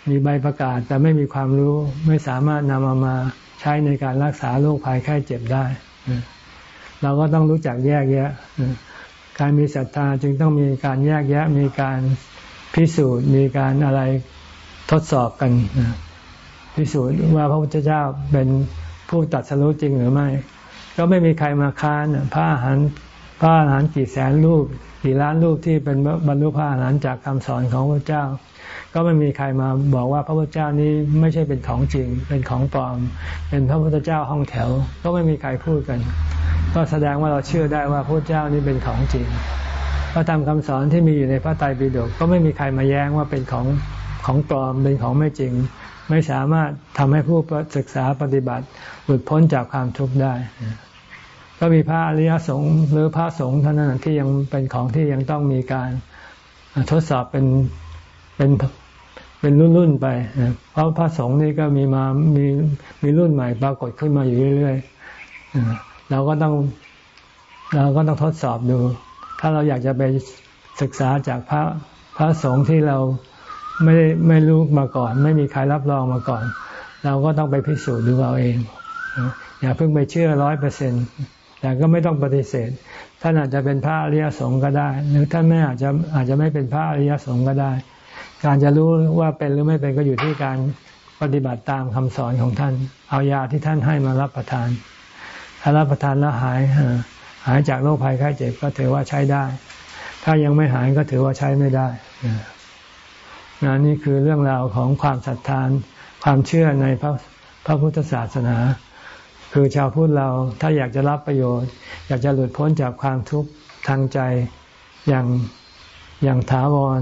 มีใบประกาศแต่ไม่มีความรู้ไม่สามารถนำมามาใช้ในการรักษาโรคภัยไข้เจ็บได้ เราก็ต้องรู้จักแยกแยะ การมีศรัทธาจึงต้องมีการแยกแยะ มีการพิสูจน์ มีการอะไร ทดสอบกันพิสูจน์ว่าพระพุทธเจ้าเป็นผู้ตัดสรู้จริงหรือไม่ ก็ไม่มีใครมาค้านพระอาหารพระอาหารกี่แสนรูปกี่ล้านรูปที่เป็นบรรลุพระอาหารจากคำสอนของพระเจ้า ก็ไม่มีใครมาบอกว่าพระพุทธเจ้านี้ไม่ใช่เป็นของจริง เป็นของปลอม เป็นพระพุทธเจ้าห้องแถว ก็ไม่มีใครพูดกัน ก็แสดงว่าเราเชื่อได้ว่าพระเจ้านี้เป็นของจริงพระธรรมคำสอนที่มีอยู่ในพระไตรปิฎกก็ไม่มีใครมาแย้งว่าเป็นของ ของปลอมเป็นของไม่จริง ไม่สามารถทำให้ผู้ศึกษาปฏิบัติหลุดพ้นจากความทุกข์ได้ ก็มีพระอริยสงฆ์หรือพระสงฆ์เท่านั้นที่ยังเป็นของที่ยังต้องมีการทดสอบเป็นเป็นเป็นรุ่นรุ่นไป เพราะพระสงฆ์นี่ก็มีมามีมีรุ่นใหม่ปรากฏขึ้นมาอยู่เรื่อยๆเราก็ต้องเราก็ต้องทดสอบดู ถ้าเราอยากจะไปศึกษาจากพระพระสงฆ์ที่เรา ไม่ไม่รู้มาก่อน ไม่มีใครรับรองมาก่อน เราก็ต้องไปพิสูจน์ดูเอาเอง อย่าเพิ่งไปเชื่อร้อยเปอร์เซ็นต์แต่ก็ไม่ต้องปฏิเสธ ท่านอาจจะเป็นพระอริยสงฆ์ก็ได้ หรือท่านไม่อาจจะอาจจะไม่เป็นพระอริยสงฆ์ก็ได้ การจะรู้ว่าเป็นหรือไม่เป็นก็อยู่ที่การปฏิบัติตามคำสอนของท่าน เอายาที่ท่านให้มารับประทาน ถ้ารับประทานแล้วหาย หายจากโรคภัยไข้เจ็บก็ถือว่าใช้ได้ ถ้ายังไม่หายก็ถือว่าใช้ไม่ได้ นนี่คือเรื่องราวของความศรัทธาความเชื่อในพระพระพุทธศาสนา คือชาวพุทธเราถ้าอยากจะรับประโยชน์ อยากจะหลุดพ้นจากความทุกข์ทางใจอย่างอย่างถาวร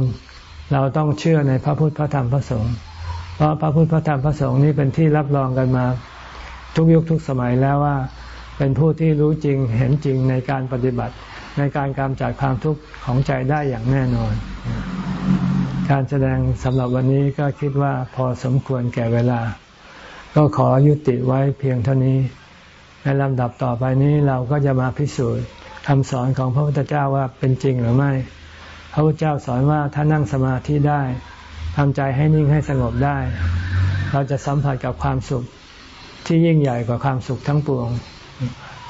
เราต้องเชื่อในพระพุทธพระธรรมพระสงฆ์เพราะพระพุทธพระธรรมพระสงฆ์นี้เป็นที่รับรองกันมาทุกยุคทุกสมัยแล้วว่า เป็นผู้ที่รู้จริงเห็นจริงในการปฏิบัติในการกำจัดความทุกข์ของใจได้อย่างแน่นอน การแสดงสำหรับวันนี้ก็คิดว่าพอสมควรแก่เวลา ก็ขอยุติไว้เพียงเท่านี้ ในลำดับต่อไปนี้เราก็จะมาพิสูจน์คำสอนของพระพุทธเจ้าว่าเป็นจริงหรือไม่ พระพุทธเจ้าสอนว่าถ้านั่งสมาธิได้ทำใจให้นิ่งให้สงบได้ เราจะสัมผัสกับความสุขที่ยิ่งใหญ่กว่าความสุขทั้งปวง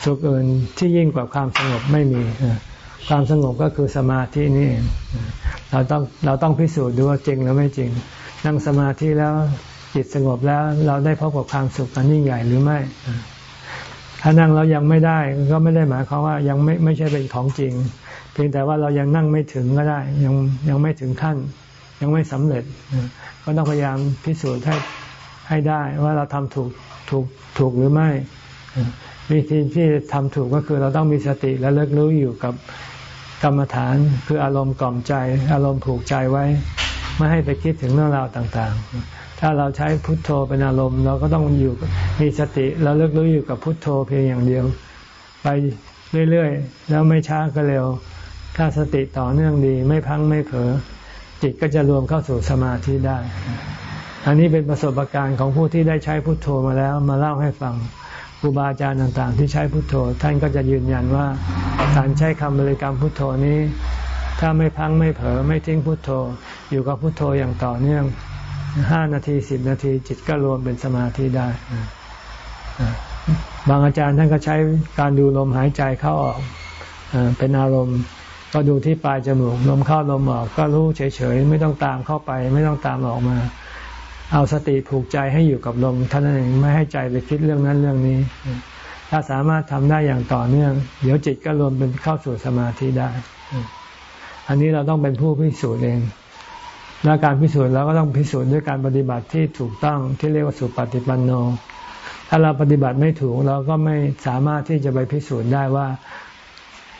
สุขอื่นที่ยิ่งกว่าความสงบไม่มี ความสงบก็คือสมาธินี่เราต้องเราต้องพิสูจน์ดูว่าจริงหรือไม่จริง นั่งสมาธิแล้วจิตสงบแล้วเราได้พบกับความสุขอันยิ่งใหญ่หรือไม่ ถ้านั่งเรายังไม่ได้ก็ไม่ได้หมายความว่ายังไม่ไม่ใช่เป็นของจริง เพียงแต่ว่าเรายังนั่งไม่ถึงก็ได้ ยังยังไม่ถึงขั้น ยังไม่สำเร็จ ก็ต้องพยายามพิสูจน์ให้ให้ได้ว่าเราทำถูกถูกถูกหรือไม่วิธีที่ทำถูกก็คือเราต้องมีสติและเลิกรู้อยู่กับ กรรมฐานคืออารมณ์กล่อมใจ อารมณ์ผูกใจไว้ ไม่ให้ไปคิดถึงเรื่องราวต่างๆ ถ้าเราใช้พุทโธเป็นอารมณ์ เราก็ต้องอยู่มีสติแล้วเลิกรู้อยู่กับพุทโธเพียงอย่างเดียว ไปเรื่อยๆ แล้วไม่ช้าก็เร็ว ถ้าสติต่อเนื่องดีไม่พังไม่เผลอจิตก็จะรวมเข้าสู่สมาธิได้ อันนี้เป็นประสบการณ์ของผู้ที่ได้ใช้พุทโธมาแล้วมาเล่าให้ฟัง ครูบาอาจารย์ต่างๆ ที่ใช้พุทโธ ท่านก็จะยืนยันว่าการใช้คำบริกรรมพุทโธนี้ ถ้าไม่พังไม่เผลอไม่ทิ้งพุทโธ อยู่กับพุทโธอย่างต่อเนื่องห้านาทีสิบนาทีจิตก็รวมเป็นสมาธิได้ บางอาจารย์ท่านก็ใช้การดูลมหายใจเข้าออกเป็นอารมณ์ก็ดูที่ปลายจมูกลมเข้าลมออกก็รู้เฉยๆ ไม่ต้องตามเข้าไป ไม่ต้องตามออกมา เอาสติผูกใจให้อยู่กับลมท่านั้นเองไม่ให้ใจไปคิดเรื่องนั้นเรื่องนี้ ถ้าสามารถทำได้อย่างต่อเนื่อง เดี๋ยวจิตก็รวมเป็นเข้าสู่สมาธิได้ อันนี้เราต้องเป็นผู้พิสูจน์เองและการพิสูจน์เราก็ต้องพิสูจน์ด้วยการปฏิบัติที่ถูกต้องที่เรียกว่าสุปฏิปันโน ถ้าเราปฏิบัติไม่ถูกเราก็ไม่สามารถที่จะไปพิสูจน์ได้ว่า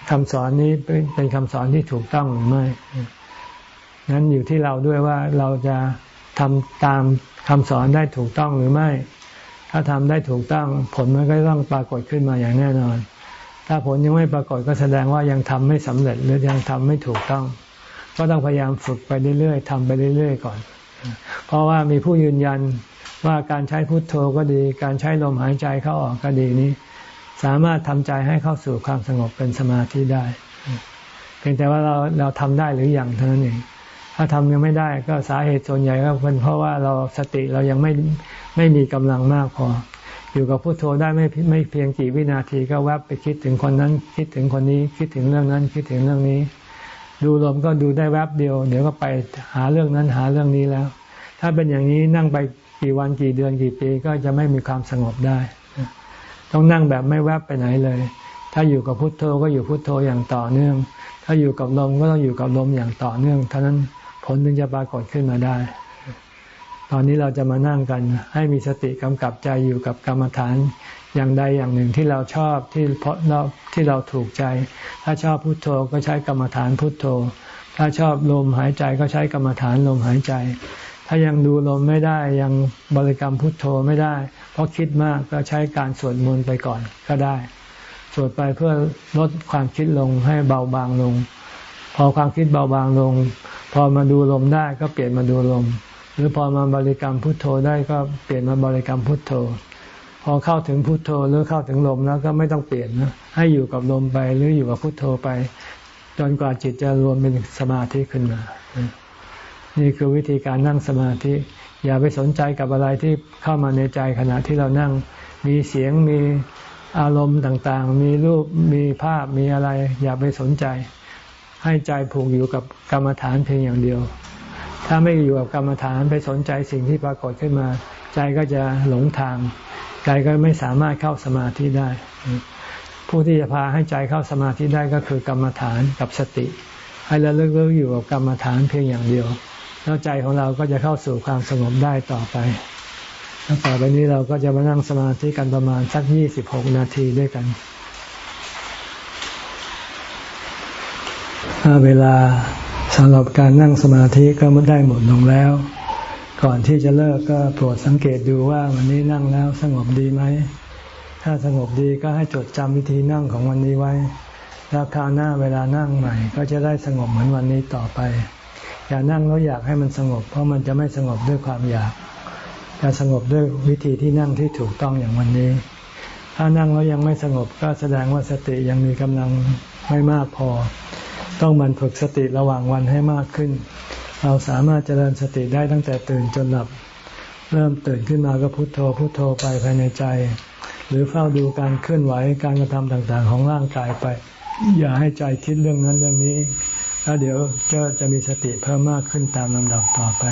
คำสอนนี้เป็นคำสอนที่ถูกต้องหรือไม่นั้นอยู่ที่เราด้วยว่าเราจะ ทำตามคำสอนได้ถูกต้องหรือไม่ ถ้าทำได้ถูกต้อง ผลมันก็ต้องปรากฏขึ้นมาอย่างแน่นอน ถ้าผลยังไม่ปรากฏก็แสดงว่ายังทำไม่สำเร็จหรือยังทำไม่ถูกต้อง ก็ต้องพยายามฝึกไปเรื่อยๆทำไปเรื่อยๆก่อน เพราะว่ามีผู้ยืนยันว่าการใช้พุทโธก็ดี การใช้ลมหายใจเข้าออกก็ดีนี้ สามารถทำใจให้เข้าสู่ความสงบเป็นสมาธิได้ เพียงแต่ว่าเราเราทำได้หรืออยังเท่านั้นเอง ถ้าทำยังไม่ได้ก็สาเหตุส่วนใหญ่ก็เป็นเพราะว่าเราสติเรายังไม่ไม่มีกำลังมากพอ อยู่กับพุโทโธได้ไม่ไม่เพียงกี่วินาทีก็แวบไปคิดถึงคนนั้น คิดถึงคนนี้คิดถึงเรื่องนั้น คิดถึงเรื่องนี้ ดูลมก็ดูได้แวบเดียว เดี๋ยวก็ไปหาเรื่องนั้นหาเรื่องนี้แล้ว ถ้าเป็นอย่างนี้นั่งไปกี่วันกี่เดือนกี่ปีก็จะไม่มีความสงบได้ ต้องนั่งแบบไม่แวบไปไหนเลย ถ้าอยู่กับพุโทโธก็อยู่พุโทโธอย่างต่อเนื่อง ถ้าอยู่กับลมก็ต้องอยู่กับลมอย่างต่อเนื่องเท่านั้น ผลถึงจะปรากฏขึ้นมาได้ ตอนนี้เราจะมานั่งกัน ให้มีสติกำกับใจอยู่กับกรรมฐานอย่างใดอย่างหนึ่งที่เราชอบที่เพราะเราที่เราถูกใจ ถ้าชอบพุทโธก็ใช้กรรมฐานพุทโธ ถ้าชอบลมหายใจก็ใช้กรรมฐานลมหายใจ ถ้ายังดูลมไม่ได้ยังบริกรรมพุทโธไม่ได้ เพราะคิดมากก็ใช้การสวดมนต์ไปก่อนก็ได้ สวดไปเพื่อลดความคิดลงให้เบาบางลง พอความคิดเบาบางลง พอมาดูลมได้ก็เปลี่ยนมาดูลม หรือพอมาบริกรรมพุทโธได้ก็เปลี่ยนมาบริกรรมพุทโธ พอเข้าถึงพุทโธหรือเข้าถึงลมแล้วก็ไม่ต้องเปลี่ยนนะให้อยู่กับลมไปหรืออยู่กับพุทโธไป จนกว่าจิตจะรวมเป็นสมาธิขึ้นมา นี่คือวิธีการนั่งสมาธิ อย่าไปสนใจกับอะไรที่เข้ามาในใจขณะที่เรานั่ง มีเสียงมีอารมณ์ต่างๆ มีรูปมีภาพมีอะไร อย่าไปสนใจ ให้ใจผูกอยู่กับกรรมฐานเพียงอย่างเดียว ถ้าไม่อยู่กับกรรมฐานไปสนใจสิ่งที่ปรากฏขึ้นมา ใจก็จะหลงทาง ใจก็ไม่สามารถเข้าสมาธิได้ ผู้ที่จะพาให้ใจเข้าสมาธิได้ก็คือกรรมฐานกับสติ ให้เราเลิกๆอยู่กับกรรมฐานเพียงอย่างเดียว แล้วใจของเราก็จะเข้าสู่ความสงบได้ต่อไปแล้วต่อไปนี้เราก็จะมานั่งสมาธิกันประมาณสักยี่สิบหกนาทีด้วยกัน เวลาสำหรับการนั่งสมาธิก็ไม่ได้หมดลงแล้ว ก่อนที่จะเลิกก็โปรดสังเกตดูว่าวันนี้นั่งแล้วสงบดีไหม ถ้าสงบดีก็ให้จดจำวิธีนั่งของวันนี้ไว้ แล้วคราวหน้าเวลานั่งใหม่ ก็จะได้สงบเหมือนวันนี้ต่อไป อย่านั่งแล้วอยากให้มันสงบ เพราะมันจะไม่สงบด้วยความอยากจะสงบด้วยวิธีที่นั่งที่ถูกต้องอย่างวันนี้ ถ้านั่งแล้วยังไม่สงบก็แสดงว่าสติยังมีกำลังไม่มากพอ ต้องมันฝึกสติระหว่างวันให้มากขึ้น เราสามารถเจริญสติได้ตั้งแต่ตื่นจนหลับ เริ่มตื่นขึ้นมาก็พุโทโธพุโทโธไปภายในใจ หรือเฝ้าดูการเคลื่อนไหวการกระทำต่างๆ ของร่างกายไป อย่าให้ใจคิดเรื่องนั้นเรื่องนี้ แล้วเดี๋ยวจะจะมีสติเพิ่มมากขึ้นตามลำดับต่อไป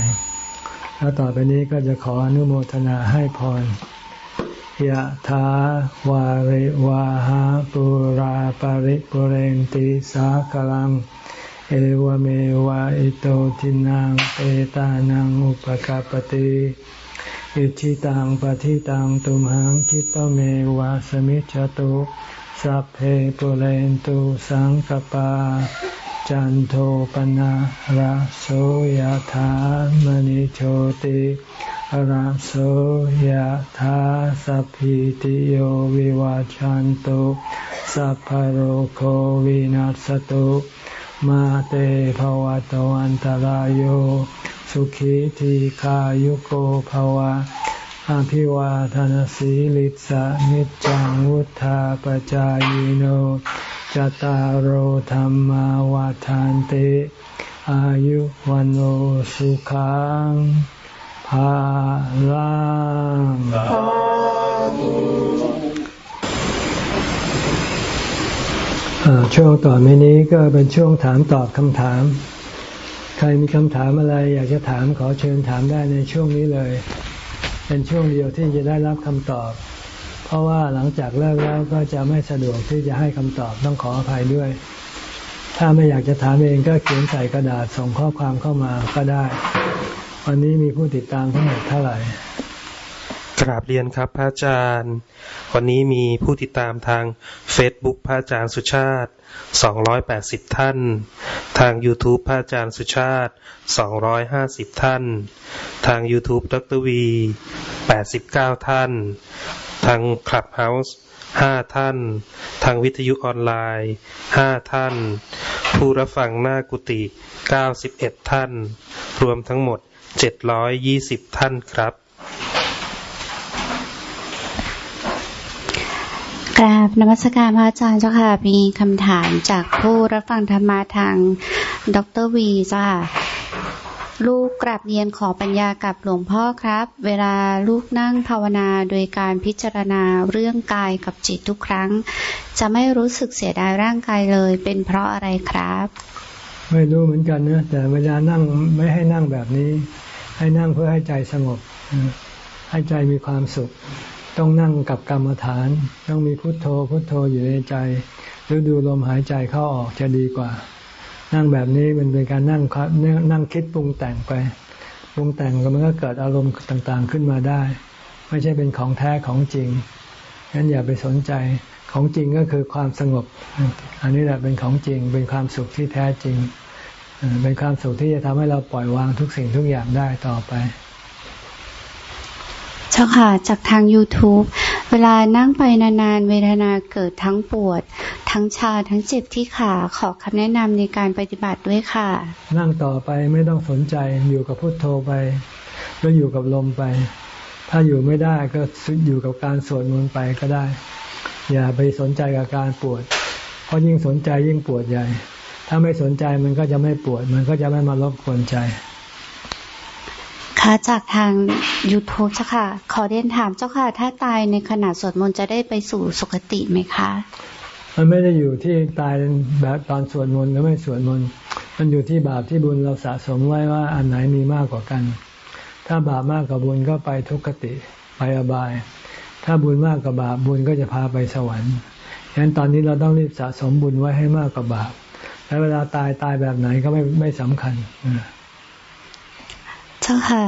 แล้วต่อไปนี้ก็จะขออนุโมทนาให้พร ยะถาวาริวาหาปุราปาริปุเรนติสากลัง เอวเมวะอิโตทินังเปตานังอุปกาปติอิชิตังปฏิตังตุมหังคิตเมวะสมิจจตุสัพเพปุเรนตุสังกปาจันโทปนะระโสยธามณิโชติ ระโสยธาสัพพิติโยวิวาจันตุสัพพโรโควินัสตุมาเตภวะตวันตารโยสุขีทีขายุโกภวะอภิวาทานสีลิสะนิจังวุธาปจายโนจตารโหธรรมวาทานเตอายุวันโอสุขัง ภาลังช่วงต่อไปนี้ก็เป็นช่วงถามตอบคำถาม ใครมีคำถามอะไร อยากจะถามขอเชิญถามได้ในช่วงนี้เลย เป็นช่วงเดียวที่จะได้รับคำตอบ เพราะว่าหลังจากเลิกแล้วก็จะไม่สะดวกที่จะให้คำตอบต้องขออภัยด้วย ถ้าไม่อยากจะถามเองก็เขียนใส่กระดาษส่งข้อความเข้ามาก็ได้ วันนี้มีผู้ติดตามทั้งหมดเท่าไหร่กราบเรียนครับพระอาจารย์ วันนี้มีผู้ติดตามทาง Facebook พระอาจารย์สุชาติ 280 ท่าน ทาง YouTube พระอาจารย์สุชาติ 250 ท่าน ทาง YouTube ดรวี 89 ท่าน ทางคลับเฮาส์ห้าท่าน ทางวิทยุออนไลน์ห้าท่าน ผู้รับฟังหน้ากุฏิเก้าสิบเอ็ดท่าน รวมทั้งหมด เจ็ดร้อยยี่สิบท่านครับ กราบนมัสการพระอาจารย์เจ้าค่ะ มีคำถามจากผู้รับฟังธรรมาทางดรวีจ้าลูกกราบเรียนขอปัญญากับหลวงพ่อครับ เวลาลูกนั่งภาวนาโดยการพิจารณาเรื่องกายกับจิตทุกครั้ง จะไม่รู้สึกเสียดายร่างกายเลยเป็นเพราะอะไรครับ ไม่รู้เหมือนกันนะแต่เวลานั่งไม่ให้นั่งแบบนี้ ให้นั่งเพื่อให้ใจสงบ ให้ใจมีความสุข ต้องนั่งกับกรรมฐาน ต้องมีพุทโธพุทโธอยู่ในใจ หรือดูลมหายใจเข้าออกจะดีกว่า นั่งแบบนี้มันเป็นการนั่งนั่งคิดปรุงแต่งไปปรุงแต่งก็มันก็เกิดอารมณ์ต่างๆขึ้นมาได้ ไม่ใช่เป็นของแท้ของจริงงั้นอย่าไปสนใจ ของจริงก็คือความสงบ อันนี้แหละเป็นของจริง เป็นความสุขที่แท้จริง เป็นความสุขที่จะทำให้เราปล่อยวางทุกสิ่งทุกอย่างได้ต่อไปเจ้าค่ะจากทาง YouTube เวลานั่งไปนานๆ เวทนาเกิดทั้งปวด ทั้งชาทั้งเจ็บที่ขาขอคำแนะนำในการปฏิบัติด้วยค่ะ นั่งต่อไปไม่ต้องสนใจอยู่กับพุทโธไปก็อยู่กับลมไป ถ้าอยู่ไม่ได้ก็อยู่กับการสวดมนต์ไปก็ได้ อย่าไปสนใจกับการปวด เพราะยิ่งสนใจยิ่งปวดใหญ่ ถ้าไม่สนใจมันก็จะไม่ปวด มันก็จะไม่มารบกวนใจค่ะจากทาง YouTube เจ้าค่ะ ขอเรียนถามเจ้าค่ะ ถ้าตายในขณะสวดมนต์จะได้ไปสู่สุคติไหมคะ มันไม่ได้อยู่ที่ตายแบบตอนสวดมนต์หรือไม่สวดมนต์มันอยู่ที่บาปที่บุญเราสะสมไว้ว่าอันไหนมีมากกว่ากัน ถ้าบาปมากกว่าบุญก็ไปทุกขติไปอบาย ถ้าบุญมากกว่าบาปบุญก็จะพาไปสวรรค์ฉะนั้นตอนนี้เราต้องรีบสะสมบุญไว้ให้มากกว่าบาป แล้วเวลาตายตายแบบไหนก็ไม่ไม่สำคัญเจ้าค่ะ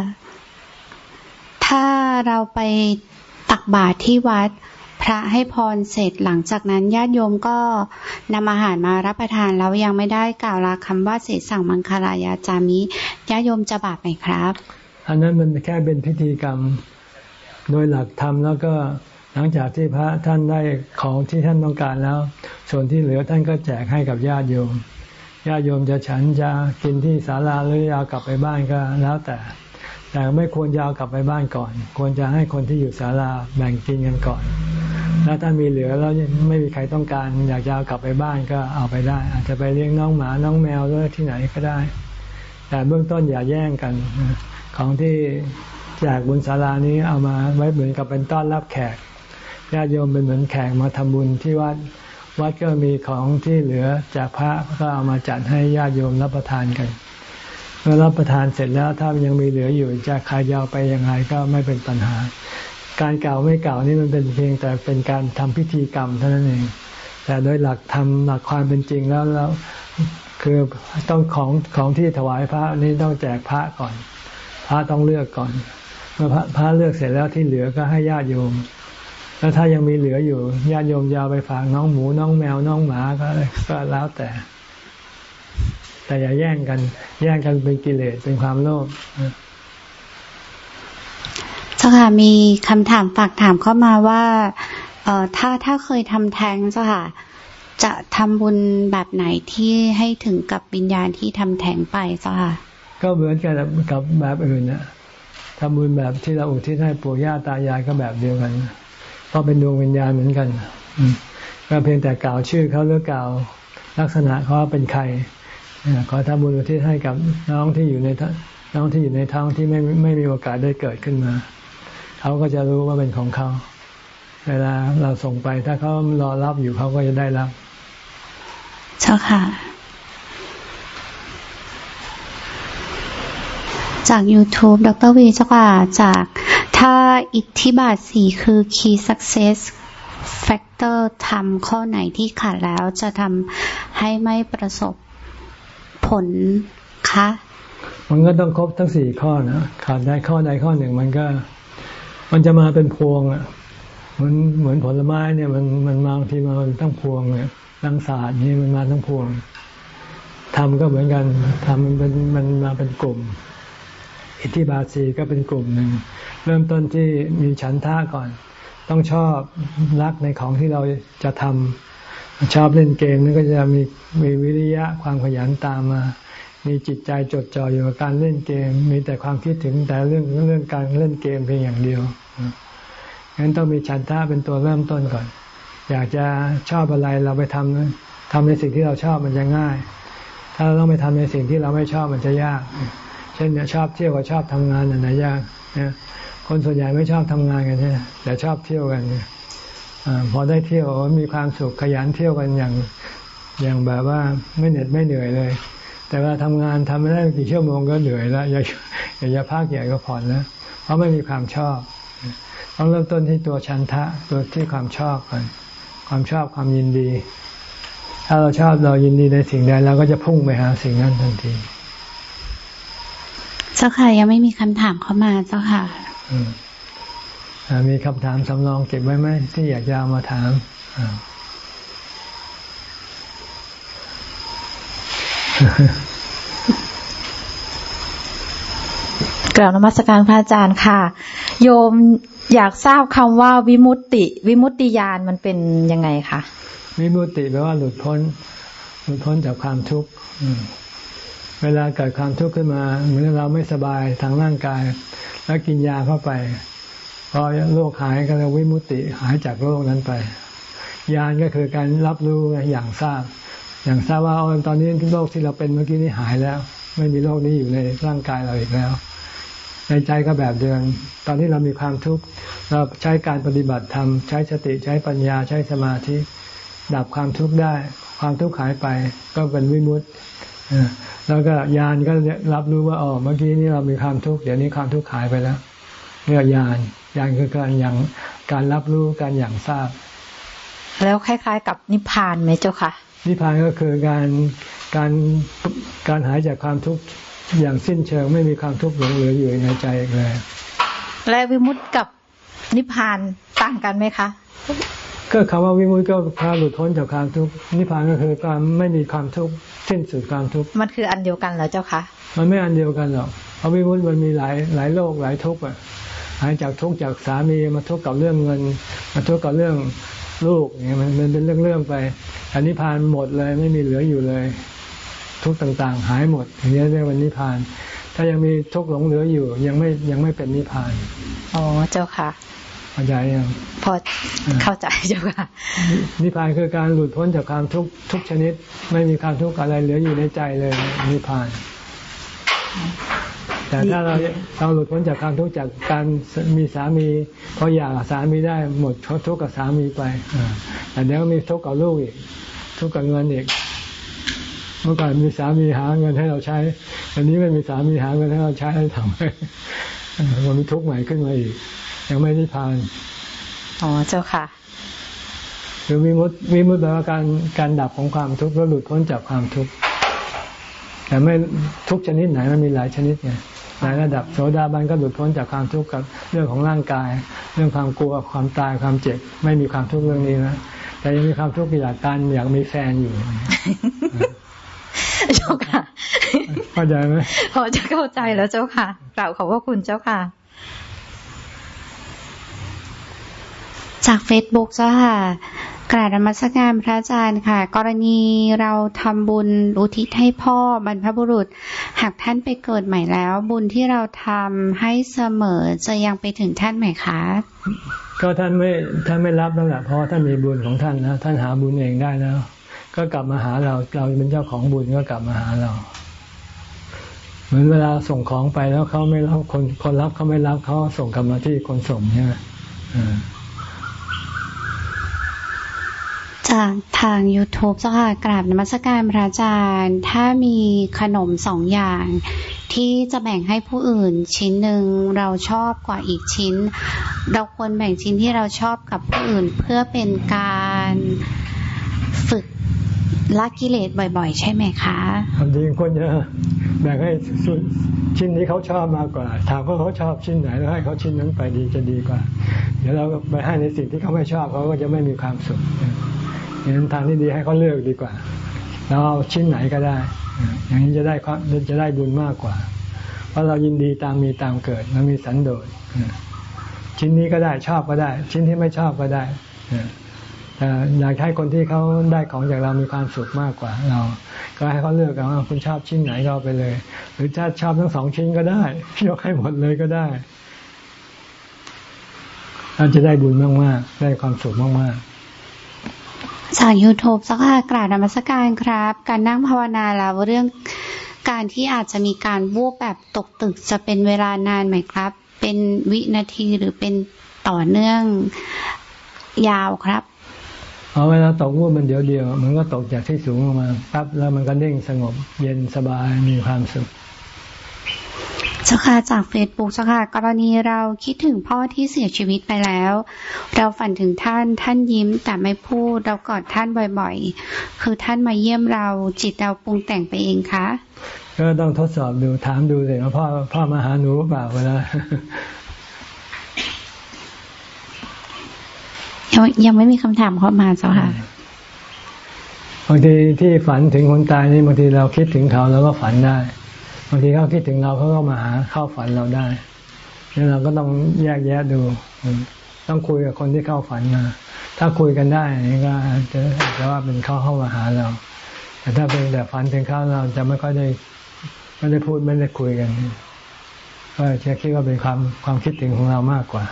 ถ้าเราไปตักบาตรที่วัดพระให้พรเสร็จหลังจากนั้นญาติโยมก็นำอาหารมารับประทานแล้วยังไม่ได้กล่าวลาคำว่าเสสั่งมังคลายาจามิญาติโยมจะบาปไหมครับ อันนั้นมันแค่เป็นพิธีกรรม โดยหลักธรรมแล้วก็หลังจากที่พระท่านได้ของที่ท่านต้องการแล้ว ส่วนที่เหลือท่านก็แจกให้กับญาติโยมญาติโยมจะฉันจะกินที่ศาลาหรือยาวกลับไปบ้านก็แล้วแต่ แต่ไม่ควรยาวกลับไปบ้านก่อน ควรจะให้คนที่อยู่ศาลาแบ่งกินกันก่อนแล้วถ้ามีเหลือแล้วไม่มีใครต้องการ อยากจะเอากลับไปบ้านก็เอาไปได้ อาจจะไปเลี้ยงน้องหมาน้องแมวหรือที่ไหนก็ได้ แต่เบื้องต้นอย่าแย่งกัน ของที่ จากบุญศาลานี้เอามาไว้เหมือนกับเป็นต้อนรับแขกญาติโยมเป็นเหมือนแขกมาทำบุญที่วัดวัดก็มีของที่เหลือจากพระก็เอามาจัดให้ญาติโยมรับประทานกันเมื่อรับประทานเสร็จแล้วถ้ายังมีเหลืออยู่จะใครยาวไปยังไงก็ไม่เป็นปัญหา การกล่าวไม่กล่าวนี่มันเป็นเพียงแต่เป็นการทำพิธีกรรมเท่านั้นเอง แต่โดยหลักทำหลักความเป็นจริงแล้วแล้วคือต้องของของที่ถวายพระนี่ต้องแจกพระก่อน พระต้องเลือกก่อน มื่อพระพระเลือกเสร็จแล้วที่เหลือก็ให้ญาติโยม แล้วถ้ายังมีเหลืออยู่ญาติโยมยาวไปฝากน้องหมูน้องแมวน้องหมาก็ก็แล้วแต่ แต่อย่าแย่งกัน แย่งกันเป็นกิเลสเป็นความโลภเจ้าค่ะมีคำถามฝากถามเข้ามาว่าเอ่อถ้าถ้าเคยทำแท้งเจ้าค่ะจะทำบุญแบบไหนที่ให้ถึงกับวิญญาณที่ทำแท้งไปเจ้าค่ะก็เหมือนกันกับแบบอื่นนะ ทำบุญแบบที่เราอุทิศให้ปู่ย่าตายายก็แบบเดียวกัน เพราะเป็นดวงวิญญาณเหมือนกันก็เพียงแต่กล่าวชื่อเขาหรือกล่าวลักษณะเขาเป็นใครขอทำบุญอุทิศให้กับน้องที่อยู่ในน้องที่อยู่ในท้องที่ไม่ไม่มีโอกาสได้เกิดขึ้นมา เขาก็จะรู้ว่าเป็นของเขา เวลาเราส่งไปถ้าเขารอรับอยู่เขาก็จะได้รับเจ้าค่ะ จาก YouTube ดรวีเจ้าค่ะจากถ้าอิทธิบาทสี่คือ key success factor ทำข้อไหนที่ขาดแล้วจะทำให้ไม่ประสบผลคะมันก็ต้องครบทั้งสี่ข้อนะขาดได้ข้อใดข้อหนึ่งมันก็ มันจะมาเป็นพวงอะเหมือนเหมือนผลไม้เนี่ยมันมันมาบางทีมาตั้งพวงเนี่ยรังศาสตร์นี่มันมาทั้งพวงทำก็เหมือนกันทำมันเป็นมันมาเป็นกลุ่ม อิทธิบาทสีก็เป็นกลุ่มหนึ่ง เริ่มต้นที่มีฉันท่าก่อน ต้องชอบรักในของที่เราจะทำชอบเล่นเกมนี่ก็จะมีมีวิริยะความขยันตามมา มีจิตใจจดจ่ออยู่กับการเล่นเกม มีแต่ความคิดถึงแต่เรื่องเรื่องการเล่นเกมเพียงอย่างเดียวงั้นต้องมีฉันท่าเป็นตัวเริ่มต้นก่อน อยากจะชอบอะไรเราไปทำทำในสิ่งที่เราชอบมันจะง่าย ถ้าเราต้องไปทำในสิ่งที่เราไม่ชอบมันจะยาก ช่นชอบเที่ยวกับชอบทำงานอันไหนยากคนส่วนใหญ่ไม่ชอบทำงานกันใช่แต่ชอบเที่ยวกันเนี่ยพอได้เที่ยวมีความสุขขยันเที่ยวกันอย่างอย่างแบบว่าไม่เหน็ดไม่เหนื่อยเลย แต่เวลาทำงานทำไม่ได้กี่ชั่วโมงก็เหนื่อยแล้วอย่าอย่าพักอยากก็ผ่อนแล้วเพราะไม่มีความชอบต้องเริ่มต้นที่ตัวชันทะตัวที่ความชอบก่อนความชอบความยินดี ถ้าเราชอบเรายินดีในสิ่งใดเราก็จะพุ่งไปหาสิ่งนั้นทันที จ้าค่ะยังไม่มีคำถามเข้ามาเจ้าค่ะมีคำถามสำรองเก็บไว้ไหมที่อยากจะเอามาถามกล่าวนมัสการพระอาจารย์ค่ะ โยมอยากทราบคำว่าวิมุตติ วิมุตติญาณมันเป็นยังไงคะวิมุตติแปลว่าหลุดพ้น หลุดพ้นจากความทุกข์ เวลาเกิดความทุกข์ขึ้นมา เหมือนเราไม่สบายทางร่างกาย แล้วกินยาเข้าไป พอโรคหายก็จะวิมุติหายจากโรคนั้นไปยานก็คือการรับรู้อย่างทราบ อย่างทราบว่าตอนนี้โรคที่เราเป็นเมื่อกี้นี้หายแล้ว ไม่มีโรคนี้อยู่ในร่างกายเราอีกแล้ว ในใจก็แบบเดิมตอนนี้เรามีความทุกข์เราใช้การปฏิบัติธรรมใช้สติใช้ปัญญาใช้สมาธิ ดับความทุกข์ได้ ความทุกข์หายไปก็เป็นวิมุตติ แล้วก็ยานก็รับรู้ว่าอ๋อเมื่อกี้นี้เรามีความทุกข์เดี๋ยวนี้ความทุกข์หายไปแล้วเรียกยานยานคือการอย่างการรับรู้การอย่างทราบ แล้วคล้าย ๆ กับนิพพานไหมเจ้าค่ะ นิพพานก็คือการการการหายจากความทุกข์อย่างสิ้นเชิงไม่มีความทุกข์หลงเหลืออยู่ในใจเลย และวิมุตติกับนิพพานต่างกันไหมคะก็คำว่าวิมุตติก็พาหลุดพ้นจากความทุกข์นิพพานก็คือการไม่มีความทุกข์ สิ้นสุดความทุกข์มันคืออันเดียวกันเหรอเจ้าคะมันไม่อันเดียวกันหรอกเพราะวิมุตติมันมีหลายหลายโลกหลายทุกข์อะหายจากทุกข์จากสามีมาทุกข์กับเรื่องเงิน มาทุกข์กับเรื่องลูกเนี่ยมันเป็นเรื่องเรื่องไป อันนิพพานหมดเลยไม่มีเหลืออยู่เลย ทุกข์ต่างๆ หายหมดอย่างนี้เรียกว่านิพพาน ถ้ายังมีทุกข์หลงเหลืออยู่ ยังไม่ยังไม่เป็นนิพพานอ๋อเจ้าค่ะ เข้าใจยังพอเข้าใจเจ้าค่ะนิพพานคือการหลุดพ้นจากความทุกข์ทุกชนิด ไม่มีความทุกข์อะไรเหลืออยู่ในใจเลยนิพพาน แต่ถ้าเราเราหลุดพ้นจากความทุกข์จากการมีสามีเพราะอยากสามีได้หมดทุกข์กับสามีไปแต่เดี๋ยวมีทุกข์กับลูกอีก ทุกข์กับเงินอีกเมื่อก่อนมีสามีหาเงินให้เราใช้อันนี้ไม่มีสามีหาเงินให้เราใช้ให้ทำให้มันมีทุกข์ใหม่ขึ้นมาอีก ยังไม่ได้พาน อ๋อเจ้าค่ะ หรือวิมุตวิมุตแปลว่าการการดับของความทุกข์แล้วหลุดพ้นจากความทุกข์แต่ไม่ทุกชนิดไหนมันมีหลายชนิดไงในระดับโสดาบันก็หลุดพ้นจากความทุกข์กับเรื่องของร่างกาย เรื่องความกลัวความตายความเจ็บ ไม่มีความทุกข์เรื่องนี้นะแต่ยังมีความทุกข์อยากการอยากมีแฟนอยู่เจ้าค่ะเข้าใจไหมพอจะเข้าใจแล้วเจ้าค่ะกล่าวขอบพระคุณเจ้าค่ะ จากเฟซบุ๊กเจ้าค่ะกราบรมัสการพระอาจารย์ค่ะ กรณีเราทำบุญอุทิศให้พ่อบรรพบุรุษ หากท่านไปเกิดใหม่แล้ว บุญที่เราทำให้เสมอจะยังไปถึงท่านไหมคะ ก็ท่านไม่ท่านไม่รับแล้วแหละเพราะท่านมีบุญของท่านนะท่านหาบุญเองได้แล้ว ก็กลับมาหาเราเราเป็นเจ้าของบุญก็กลับมาหาเรา เหมือนเวลาส่งของไปแล้วเขาไม่รับคนคนรับเขาไม่รับเขาส่งกลับมาที่คนส่งใช่ไหม จากทาง YouTube เจ้าค่ะกราบนมัสการพระอาจารย์ ถ้ามีขนมสองอย่าง ที่จะแบ่งให้ผู้อื่นชิ้นหนึ่งเราชอบกว่าอีกชิ้น เราควรแบ่งชิ้นที่เราชอบกับผู้อื่นเพื่อเป็นการ ละกิเลสบ่อย ๆ ใช่ไหมคะจริงควรจะแบ่งให้ชิ้นนี้เขาชอบมากกว่า ถามว่าเขาชอบชิ้นไหนแล้วให้เขาชิ้นนั้นไปดีจะดีกว่า เดี๋ยวเราไปให้ในสิ่งที่เขาไม่ชอบเขาก็จะไม่มีความสุขอย่างนั้นทางที่ดีให้เขาเลือกดีกว่าเราเอาชิ้นไหนก็ได้ อย่างนี้จะได้จะได้บุญมากกว่า เพราะเรายินดีตามมีตามเกิดมันมีสันโดษชิ้นนี้ก็ได้ชอบก็ได้ ชิ้นที่ไม่ชอบก็ได้ อยากให้คนที่เขาได้ของจากเรามีความสุขมากกว่าเรา ก็ให้เขาเลือกกันว่าคุณชอบชิ้นไหนก็ไปเลย หรือถ้าชอบทั้งสองชิ้นก็ได้ยกให้หมดเลยก็ได้เราจะได้บุญมากๆ ได้ความสุขมากๆจากยูทูบสักค่ะกราบนมัสการครับ การนั่งภาวนาแล้วเรื่องการที่อาจจะมีการวูบแบบตกตึกจะเป็นเวลานานไหมครับ เป็นวินาทีหรือเป็นต่อเนื่องยาวครับ เอาเวลาตกวูบมันเดียวเดียว มันก็ตกจากที่สูงลงมาปั๊บแล้วมันก็เด้งสงบ เย็นสบายมีความสุขเจ้าค่ะจากเฟซบุ๊กเจ้าค่ะกรณีเราคิดถึงพ่อที่เสียชีวิตไปแล้ว เราฝันถึงท่านท่านยิ้มแต่ไม่พูดเรากอดท่านบ่อยๆ คือท่านมาเยี่ยมเราจิตเราปรุงแต่งไปเองคะก็ต้องทดสอบดูถามดูเลยว่าพ่อพ่อมาหาหนูเปล่าเวลา ยังยังไม่มีคำถามเข้ามาเจ้าค่ะบางทีที่ฝันถึงคนตายนี่บางทีเราคิดถึงเขาแล้วก็ฝันได้บางทีเขาคิดถึงเราเขาก็มาหาเข้าฝันเราได้นี่เราก็ต้องแยกแยะดู ต้องคุยกับคนที่เข้าฝันมาถ้าคุยกันได้นี่ก็จะจะว่าเป็นเขาเข้ามาหาเรา แต่ถ้าเป็นแต่ฝันถึงเขาเราจะไม่ค่อยได้ไม่ได้พูดไม่ได้คุยกัน ก็จะคิดว่าเป็นความความคิดถึงของเรามากกว่า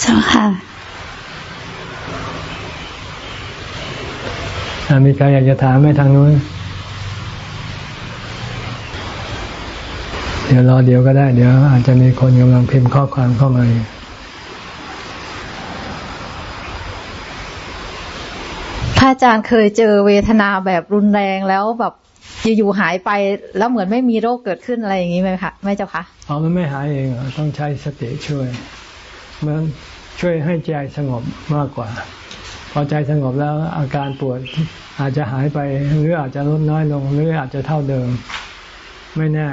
ใช่ค่ะมีใครอยากจะถามไหมทางนู้น เดี๋ยวรอเดี๋ยวก็ได้ เดี๋ยว อาจจะมีคนกำลังพิมพ์ข้อความเข้ามาพระอาจารย์เคยเจอเวทนาแบบรุนแรงแล้วแบบอยู่ๆหายไปแล้วเหมือนไม่มีโรคเกิดขึ้นอะไรอย่างนี้ไหมคะไม่เจ้าคะอ๋อมันไม่หายเองต้องใช้สติช่วย มันช่วยให้ใจสงบมากกว่า พอใจสงบแล้วอาการปวดอาจจะหายไปหรืออาจจะลดน้อยลงหรืออาจจะเท่าเดิม ไม่แน่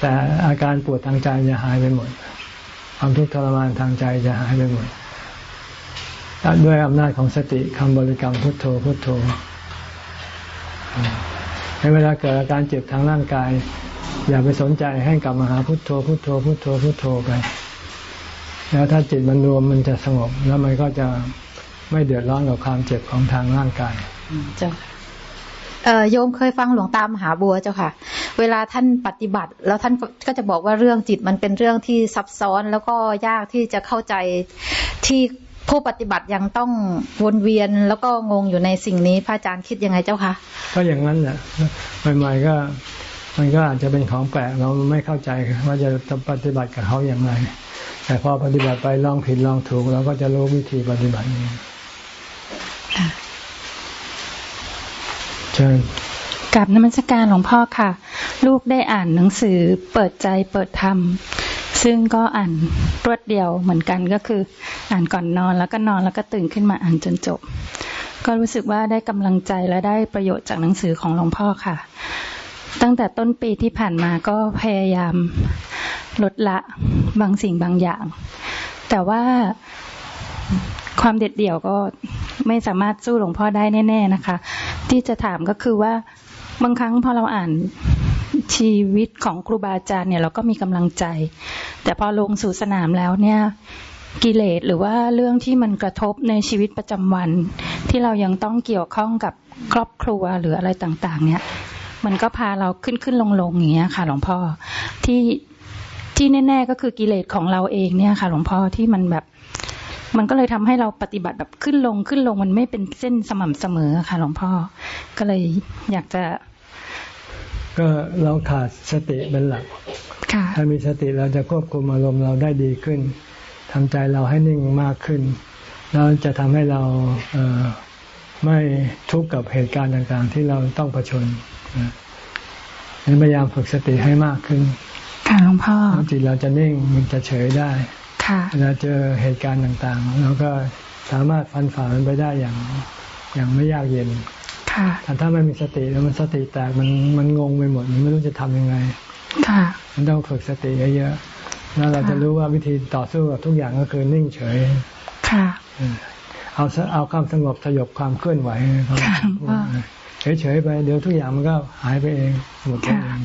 แต่อาการปวดทางใจจะหายไปหมด ความทุกข์ทรมานทางใจจะหายไปหมดด้วยอำนาจของสติคำบริกรรมพุทโธพุทโธในเวลาเกิดอาการเจ็บทางร่างกาย อย่าไปสนใจให้กลับมาหาพุทโธพุทโธพุทโธพุทโธไป แล้วถ้าจิตมันรวมมันจะสงบ แล้วมันก็จะไม่เดือดร้อนกับความเจ็บของทางร่างกายจ้ะเออโยมเคยฟังหลวงตามหาบัวเจ้าค่ะ เวลาท่านปฏิบัติ แล้วท่านก็จะบอกว่าเรื่องจิตมันเป็นเรื่องที่ซับซ้อนแล้วก็ยากที่จะเข้าใจที่ผู้ปฏิบัติยังต้องวนเวียนแล้วก็งงอยู่ในสิ่งนี้พระอาจารย์คิดยังไงเจ้าคะก็อย่างนั้นแหละใหม่ๆก็ มันก็อาจจะเป็นของแปลกเราไม่เข้าใจว่าจะปฏิบัติกับเขาอย่างไร แต่พอปฏิบัติไปลองผิดลองถูกเราก็จะรู้วิธีปฏิบัติเองเชิญกับนมัสการหลวงพ่อค่ะ ลูกได้อ่านหนังสือเปิดใจเปิดธรรม ซึ่งก็อ่านรวดเดียวเหมือนกันก็คือ อ่านก่อนนอนแล้วก็นอนแล้วก็ตื่นขึ้นมาอ่านจนจบ ก็รู้สึกว่าได้กำลังใจและได้ประโยชน์จากหนังสือของหลวงพ่อค่ะ ตั้งแต่ต้นปีที่ผ่านมาก็พยายาม ลดละบางสิ่งบางอย่าง แต่ว่าความเด็ดเดี่ยวก็ไม่สามารถสู้หลวงพ่อได้แน่ ๆนะคะ ที่จะถามก็คือว่าบางครั้งพอเราอ่านชีวิตของครูบาอาจารย์เนี่ยเราก็มีกำลังใจ แต่พอลงสู่สนามแล้วเนี่ยกิเลสหรือว่าเรื่องที่มันกระทบในชีวิตประจำวัน ที่เรายังต้องเกี่ยวข้องกับครอบครัวหรืออะไรต่างๆ เนี่ย มันก็พาเราขึ้นขึ้นลงลงอย่างเงี้ยค่ะ หลวงพ่อที่ ที่แน่ๆก็คือกิเลสของเราเองเนี่ยค่ะ หลวงพ่อที่มันแบบ มันก็เลยทำให้เราปฏิบัติแบบขึ้นลงขึ้นลงมันไม่เป็นเส้นสม่ำเสมอค่ะ หลวงพ่อก็เลยอยากจะ ก็เราขาดสติเป็นหลักถ้ามีสติเราจะควบคุมอารมณ์เราได้ดีขึ้นทำใจเราให้นิ่งมากขึ้น แล้วจะทำให้เราเไม่ทุกข์กับเหตุการณ์ต่างๆ ที่เราต้องผชนพยายามฝึกสติให้มากขึ้น ค่ะหลวงพ่อจิตเราจะนิ่งมันจะเฉยได้ค่ะเวลาเจอเหตุการณ์ต่างๆเราก็สามารถฟันฝ่ามันไปได้อย่างอย่างไม่ยากเย็นแต่ถ้าไม่มีสติแล้วมันสติแตกมันมันงงไปหมดมันไม่รู้จะทำยังไง ค่ะ มันต้องฝึกสติเยอะๆแล้วเราจะรู้ว่าวิธีต่อสู้กับทุกอย่างก็คือนิ่งเฉย ค่ะเอาเอาความสงบสยบความเคลื่อนไหวเฉยๆไป เดี๋ยวทุกอย่างมันก็หายไปเองหมดไปเอง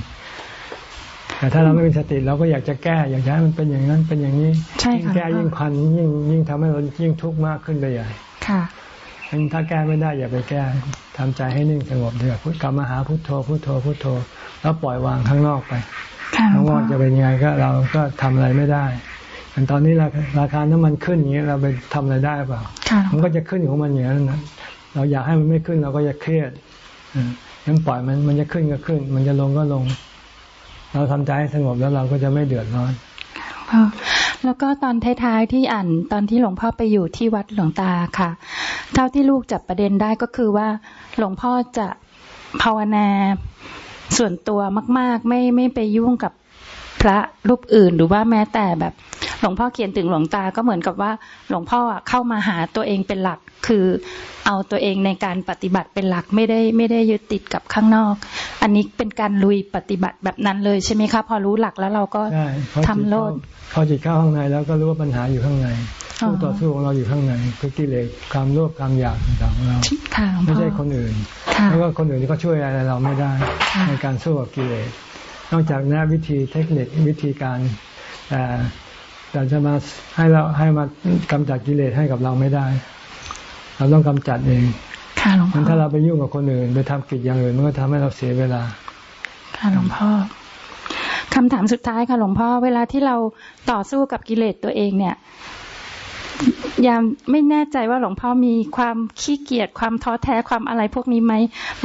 แต่ถ้าเราไม่มีสติเราก็อยากจะแก้ อยากให้มันเป็นอย่างนั้นเป็นอย่างนี้ยิ่งแก้ยิ่งพันยิ่งยิ่งทำให้เรายิ่งทุกข์มากขึ้นไปใหญ่ค่ะถ้าแก้ไม่ได้อย่าไปแก้ทำใจให้นิ่งสงบเดี๋ยวพุทกรรมหาพุทโธพุทโธพุทโธ แล้วปล่อยวางข้างนอกไปข้างนอกจะเป็นยังไงก็เราก็ทำอะไรไม่ได้ตอนนี้ราราคาน้ำมันขึ้นอย่างนี้เราไปทำอะไรได้เปล่า มันก็จะขึ้นของมันอย่างนั้นเราอยากให้มันไม่ขึ้นเราก็จะเครียดงั้นปล่อยมันมันจะขึ้นก็ขึ้น มันจะลงก็ลง เราทำใจให้สงบแล้วเราก็จะไม่เดือดร้อนแล้วก็ตอนท้ายๆที่อ่านตอนที่หลวงพ่อไปอยู่ที่วัดหลวงตาค่ะ เท่าที่ลูกจับประเด็นได้ก็คือว่าหลวงพ่อจะภาวนาส่วนตัวมาก ๆ ไม่ไม่ไปยุ่งกับพระรูปอื่นหรือว่าแม้แต่แบบ หลวงพ่อเขียนถึงหลวงตาก็เหมือนกับว่า หลวงพ่อเข้ามาหาตัวเองเป็นหลัก คือเอาตัวเองในการปฏิบัติเป็นหลักไม่ได้ไม่ได้ยึดติดกับข้างนอก อันนี้เป็นการลุยปฏิบัติแบบนั้นเลยใช่ไหมคะพอรู้หลักแล้วเราก็ทำโลดพอจิตเข้าข้างในแล้วก็รู้ว่าปัญหาอยู่ข้างในผู้ต่อสู้ของเราอยู่ข้างในคือกิเลสความโลภความอยากต่างๆของเราไม่ใช่คนอื่นแล้วก็คนอื่นก็ช่วยอะไรเราไม่ได้ ในการสู้กับกิเลสนอกจากนี้วิธีเทคนิควิธีการแต่แต่จะมาให้เราให้มากำจัดกิเลสให้กับเราไม่ได้ เราต้องกำจัดเอง ค่ะหลวงพ่อถ้าเราไปยุ่งกับคนอื่น ไปทำกิจอย่างอื่นมันก็ทำให้เราเสียเวลา ค่ะหลวงพ่อคำถามสุดท้ายค่ะหลวงพ่อ เวลาที่เราต่อสู้กับกิเลสตัวเองเนี่ยยามไม่แน่ใจว่าหลวงพ่อมีความขี้เกียจความท้อแท้ความอะไรพวกนี้ไหม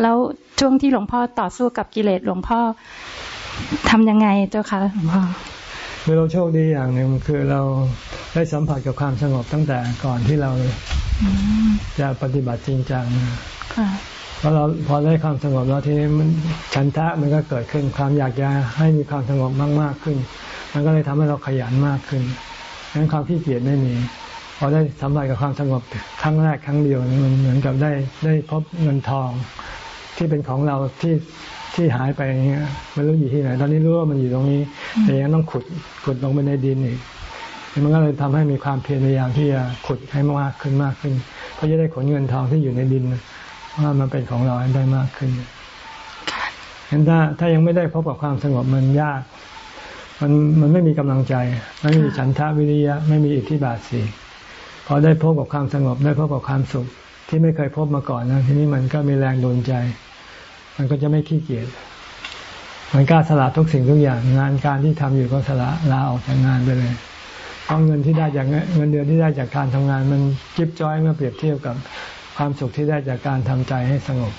แล้วช่วงที่หลวงพ่อต่อสู้กับกิเลสหลวงพ่อทำยังไงเจ้าคะหลวงพ่อคือเราโชคดีอย่างหนึ่งคือเราได้สัมผัสกับความสงบตั้งแต่ก่อนที่เรา จะปฏิบัติจริงจังพอเราพอได้ความสงบแล้วทีนี้มันฉันทะมันก็เกิดขึ้นความอยากจะให้มีความสงบมากมากขึ้น มันก็เลยทำให้เราขยันมากขึ้นงั้นความขี้เกียจไม่มีพอได้สัมผัสกับความสงบครั้งแรกครั้งเดียวมันเหมือนกับได้ได้พบเงินทอง ที่เป็นของเราที่ที่หายไปอย่างเงี้ยไม่รู้อยู่ที่ไหน ตอนนี้รู้ว่ามันอยู่ตรงนี้ แต่ยังต้องขุดขุดลงไปในดินอีก มันก็เลยทำให้มีความเพียรพยายามที่จะขุดให้มากขึ้นมากขึ้นเพื่อจะได้ขนเงินทองที่อยู่ในดินว่ามันเป็นของเราได้มากขึ้นเห็นถ้าถ้ายังไม่ได้พบกับความสงบมันยาก มันมันไม่มีกำลังใจ ไม่มีฉันทะวิริยะ ไม่มีอิทธิบาทสีพอได้พบกับความสงบได้พบกับความสุขที่ไม่เคยพบมาก่อนนะทีนี้มันก็มีแรงดลใจ มันก็จะไม่ขี้เกียจมันกล้าสละทุกสิ่งทุกอย่างงานการที่ทำอยู่ก็สละลาออกจากงานไปเลย เพราะเงินที่ได้จากเงินเดือนที่ได้จากการทำงาน มันจิ๊บจ้อยเมื่อเปรียบเทียบกับความสุขที่ได้จากการทำใจให้สงบ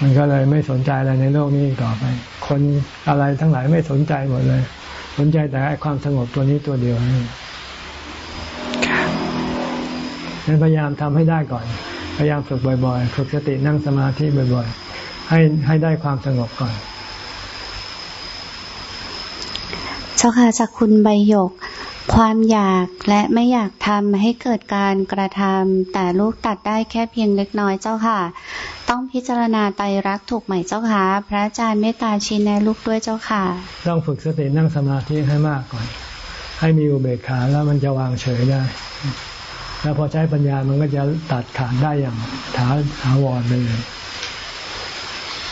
มันก็เลยไม่สนใจอะไรในโลกนี้ต่อไป คนอะไรทั้งหลายไม่สนใจหมดเลย สนใจแต่ความสงบตัวนี้ตัวเดียวนี่นั้นพยายามทำให้ได้ก่อน พยายามฝึกบ่อยๆ ฝึกสตินั่งสมาธิบ่อยๆ ให้ให้ได้ความสงบก่อน เจ้าค่ะจากคุณใบหยก ความอยากและไม่อยากทำให้เกิดการกระทำแต่ลูกตัดได้แค่เพียงเล็กน้อยเจ้าค่ะ ต้องพิจารณาไตรักถูกไหมเจ้าค่ะ พระอาจารย์เมตตาชี้แนะลูกด้วยเจ้าค่ะ ต้องฝึกสตินั่งสมาธิให้มากก่อน ให้มีอุเบกขาแล้วมันจะวางเฉยได้ แล้วพอใช้ปัญญามันก็จะตัดขาดได้อย่างถาถาวรไปเลย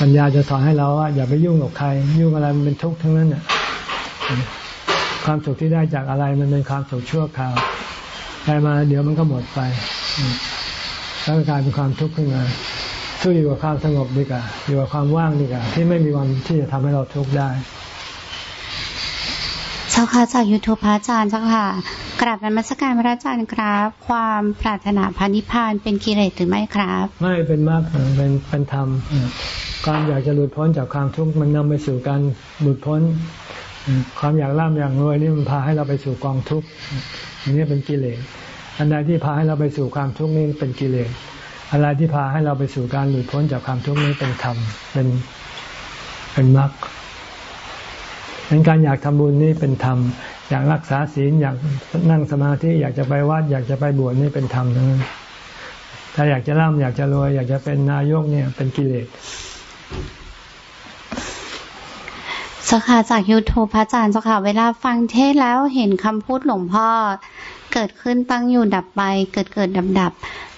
ปัญญาจะสอนให้เราว่าอย่าไปยุ่งกับใคร ยุ่งอะไรมันเป็นทุกข์ทั้งนั้นเนี่ย ความสุขที่ได้จากอะไรมันเป็นความสุขชั่วคราวได้มาเดี๋ยวมันก็หมดไปแล้วกลายเป็นความทุกข์ขึ้นมาสู้อยู่กับความสงบดีกว่าอยู่กับความว่างดีกว่าที่ไม่มีวันที่จะทำให้เราทุกข์ได้เจ้าค่ะจากยูทูปพระอาจารย์เจ้าค่ะกราบนมัสการพระอาจารย์ครับ ความปรารถนาพานิพานเป็นกิเลสหรือไม่ครับ ไม่เป็นมากเป็นเป็นธรรมความอยากจะหลุดพ้นจากความทุกข์มันนำไปสู่การหลุดพ้น ความอยากร่ำอยากรวยนี่มันพาให้เราไปสู่กองทุกข์อันนี้เป็นกิเลสอันใดที่พาให้เราไปสู่ความทุกข์นี่เป็นกิเลสอะไรที่พาให้เราไปสู่การหลุดพ้นจากความทุกข์นี้เป็นธรรมเป็นเป็นมรรคเป็นการอยากทำบุญนี่เป็นธรรม อยากรักษาศีลอยากนั่งสมาธิอยากจะไปวัด อยากจะไปบวชนี่เป็นธรรมทั้งนั้นถ้าอยากจะร่ำอยากจะรวยอยากจะเป็นนายกเนี่ยเป็นกิเลส เจ้าค่ะจากยูทูปพระอาจารย์เจ้าค่ะ เวลาฟังเทศแล้วเห็นคำพูดหลวงพ่อ เกิดขึ้นตั้งอยู่ดับไป เกิดเกิดดับดับ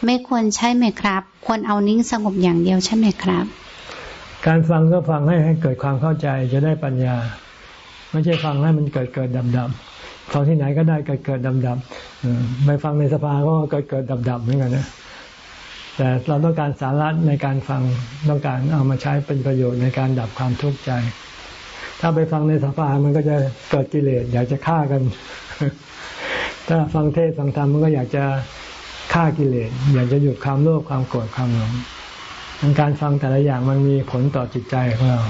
ไม่ควรใช่ไหมครับ ควรเอานิ่งสงบอย่างเดียวใช่ไหมครับ การฟังก็ฟังให้ให้เกิดความเข้าใจจะได้ปัญญา ไม่ใช่ฟังให้มันเกิดเกิดดับดับฟังที่ไหนก็ได้เกิดเกิดดับดับไม่ฟังในสภาก็เกิดเกิดดับดับเหมือนกันนะแต่เราต้องการสาระในการฟังต้องการเอามาใช้เป็นประโยชน์ในการดับความทุกข์ใจ ถ้าไปฟังในสภา มันก็จะเกิดกิเลสอยากจะฆ่ากัน ถ้าฟังเทศฟังธรรมมันก็อยากจะฆ่ากิเลสอยากจะหยุดความโลภความโกรธความหลงการฟังแต่ละอย่างมันมีผลต่อจิตใจของเรา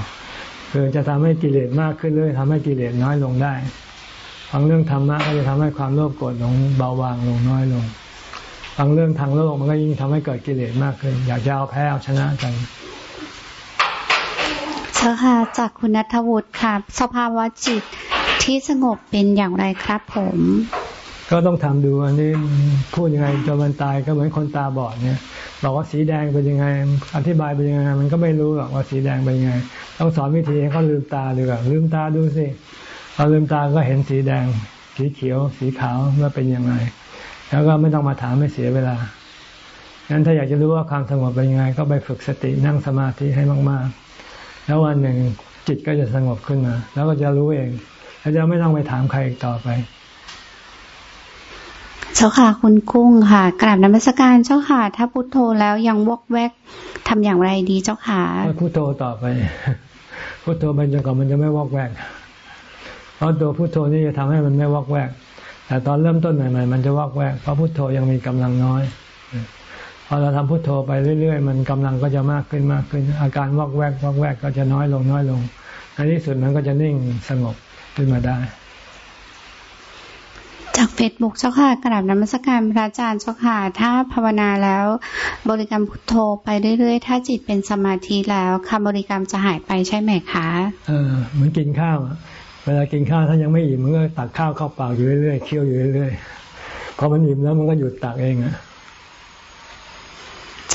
คือจะทำให้กิเลสมากขึ้นเรื่อยทำให้กิเลสน้อยลงได้ฟังเรื่องธรรมะก็จะทำให้ความโลภโกรธลงเบาบางลงน้อยลงฟังเรื่องทางโลกมันก็ยิ่งทำให้เกิดกิเลสมากขึ้น อยากจะเอาแพ้เอาชนะกัน เจ้าค่ะจากคุณนัทวุฒิค่ะสภาวะจิตที่สงบเป็นอย่างไรครับผม ก็ต้องทำดูอันนี้พูดยังไงจนมันตายก็เหมือนคนตาบอดเนี่ยบอกว่าสีแดงเป็นยังไง อธิบายเป็นยังไง มันก็ไม่รู้หรอกว่าสีแดงเป็นยังไง ต้องสอนวิธีให้เขาลืมตาดูก่อนลืมตาดูสิพอลืมตาก็เห็นสีแดง สีเขียว สีขาวว่าเป็นยังไง แล้วก็ไม่ต้องมาถามไม่เสียเวลางั้นถ้าอยากจะรู้ว่าความสงบเป็นยังไง ก็ไปฝึกสตินั่งสมาธิให้มากๆ แล้ววันหนึ่งจิตก็จะสงบขึ้นมา แล้วก็จะรู้เองแล้วจะไม่ต้องไปถามใครอีกต่อไปเจ้าค่ะคุณกุ้งค่ะกราบนมัสการเจ้าค่ะ ถ้าพุโทโธแล้วยังวอกแวกทำอย่างไรดีเจ้าค่ะพุโทโธต่อไปพุโทโธไปจนกว่ามันจะไม่วอกแวกเพราะตัวพุโทโธนี่จะทำให้มันไม่วอกแวก แต่ตอนเริ่มต้นใหม่ๆมันจะวอกแวกเพราะพุโทโธยังมีกำลังน้อย พอเราทำพุทโธไปเรื่อย ๆ มันกำลังก็จะมากขึ้นมากขึ้น อาการวอกแวกวอกแวกก็จะน้อยลงน้อยลงในที่สุดมันก็จะนิ่งสงบขึ้นมาได้ จากเฟซบุ๊กเจ้าค่ะกราบนมัสการพระอาจารย์เจ้าค่ะถ้าภาวนาแล้ว บริกรรมพุทโธไปเรื่อย ๆ ถ้าจิตเป็นสมาธิแล้วคำบริกรรมจะหายไปใช่ไหมคะเออเหมือนกินข้าวเวลากินข้าวถ้ายังไม่อิ่มมันก็ตักข้าวเข้าปากอยู่เรื่อยๆเคี่ยวอยู่เรื่อยๆพอมันอิ่มแล้วมันก็หยุดตักเองอะ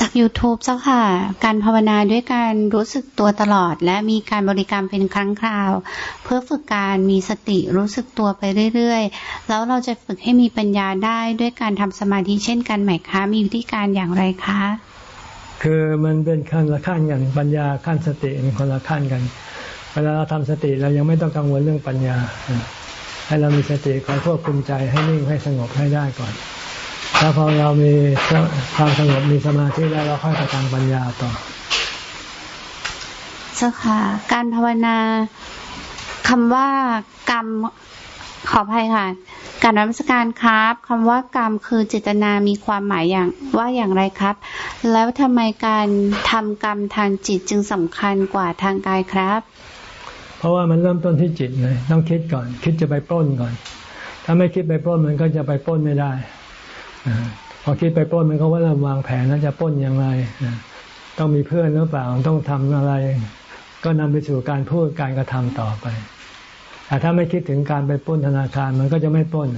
จาก YouTube เจ้าค่ะ การภาวนาด้วยการรู้สึกตัวตลอด และมีการบริกรรมเป็นครั้งคราว เพื่อฝึกการมีสติรู้สึกตัวไปเรื่อยๆ แล้วเราจะฝึกให้มีปัญญาได้ด้วยการทำสมาธิเช่นกันไหมคะ มีวิธีการอย่างไรคะ คือมันเป็นขั้นละขั้นกันปัญญาขั้นสติเป็นคนละขั้นกัน เวลาเราทำสติเรายังไม่ต้องกังวลเรื่องปัญญา ให้เรามีสติคอยควบคุมใจให้นิ่งให้สงบให้ได้ก่อน แล้วพอเรามีความสงบมีสมาธิแล้วเราค่อยไปทางปัญญาต่อเจ้าค่ะ การภาวนาคำว่ากรรมขออภัยค่ะ การรัชการครับคำว่ากรรมคือเจตนามีความหมายอย่างว่าอย่างไรครับ แล้วทำไมการทำกรรมทางจิตจึงสำคัญกว่าทางกายครับ เพราะว่ามันเริ่มต้นที่จิตเลยต้องคิดก่อน คิดจะไปปล้นก่อน ถ้าไม่คิดไปปล้นมันก็จะไปปล้นไม่ได้ พอคิดไปปล้นมันก็ว่าเราวางแผนแล้วจะปล้นอย่างไรต้องมีเพื่อนหรือเปล่าต้องทำอะไร ก็นำไปสู่การพูดการกระทำต่อไป แต่ถ้าไม่คิดถึงการไปปล้นธนาคารมันก็จะไม่ปล้น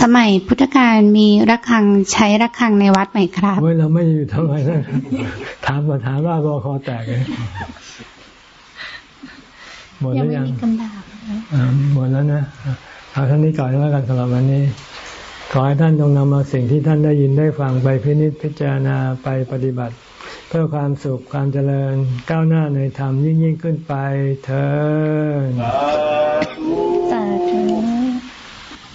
สมัยพุทธกาลมีระฆังใช้ระฆังในวัดไหมครับเว้ยเราไม่อยู่ทำไมนะถามปัญหาว่าบอคอแตกเลยหมดแล้วยังหมดแล้วนะ เอาท่านนี้ก่อนแล้วกันสำหรับวันนี้ ขอให้ท่านจงนำมาสิ่งที่ท่านได้ยินได้ฟังไปพินิจพิจารณาไปปฏิบัติ เพื่อความสุขความเจริญก้าวหน้าในธรรมยิ่งยิ่งขึ้นไปเถิด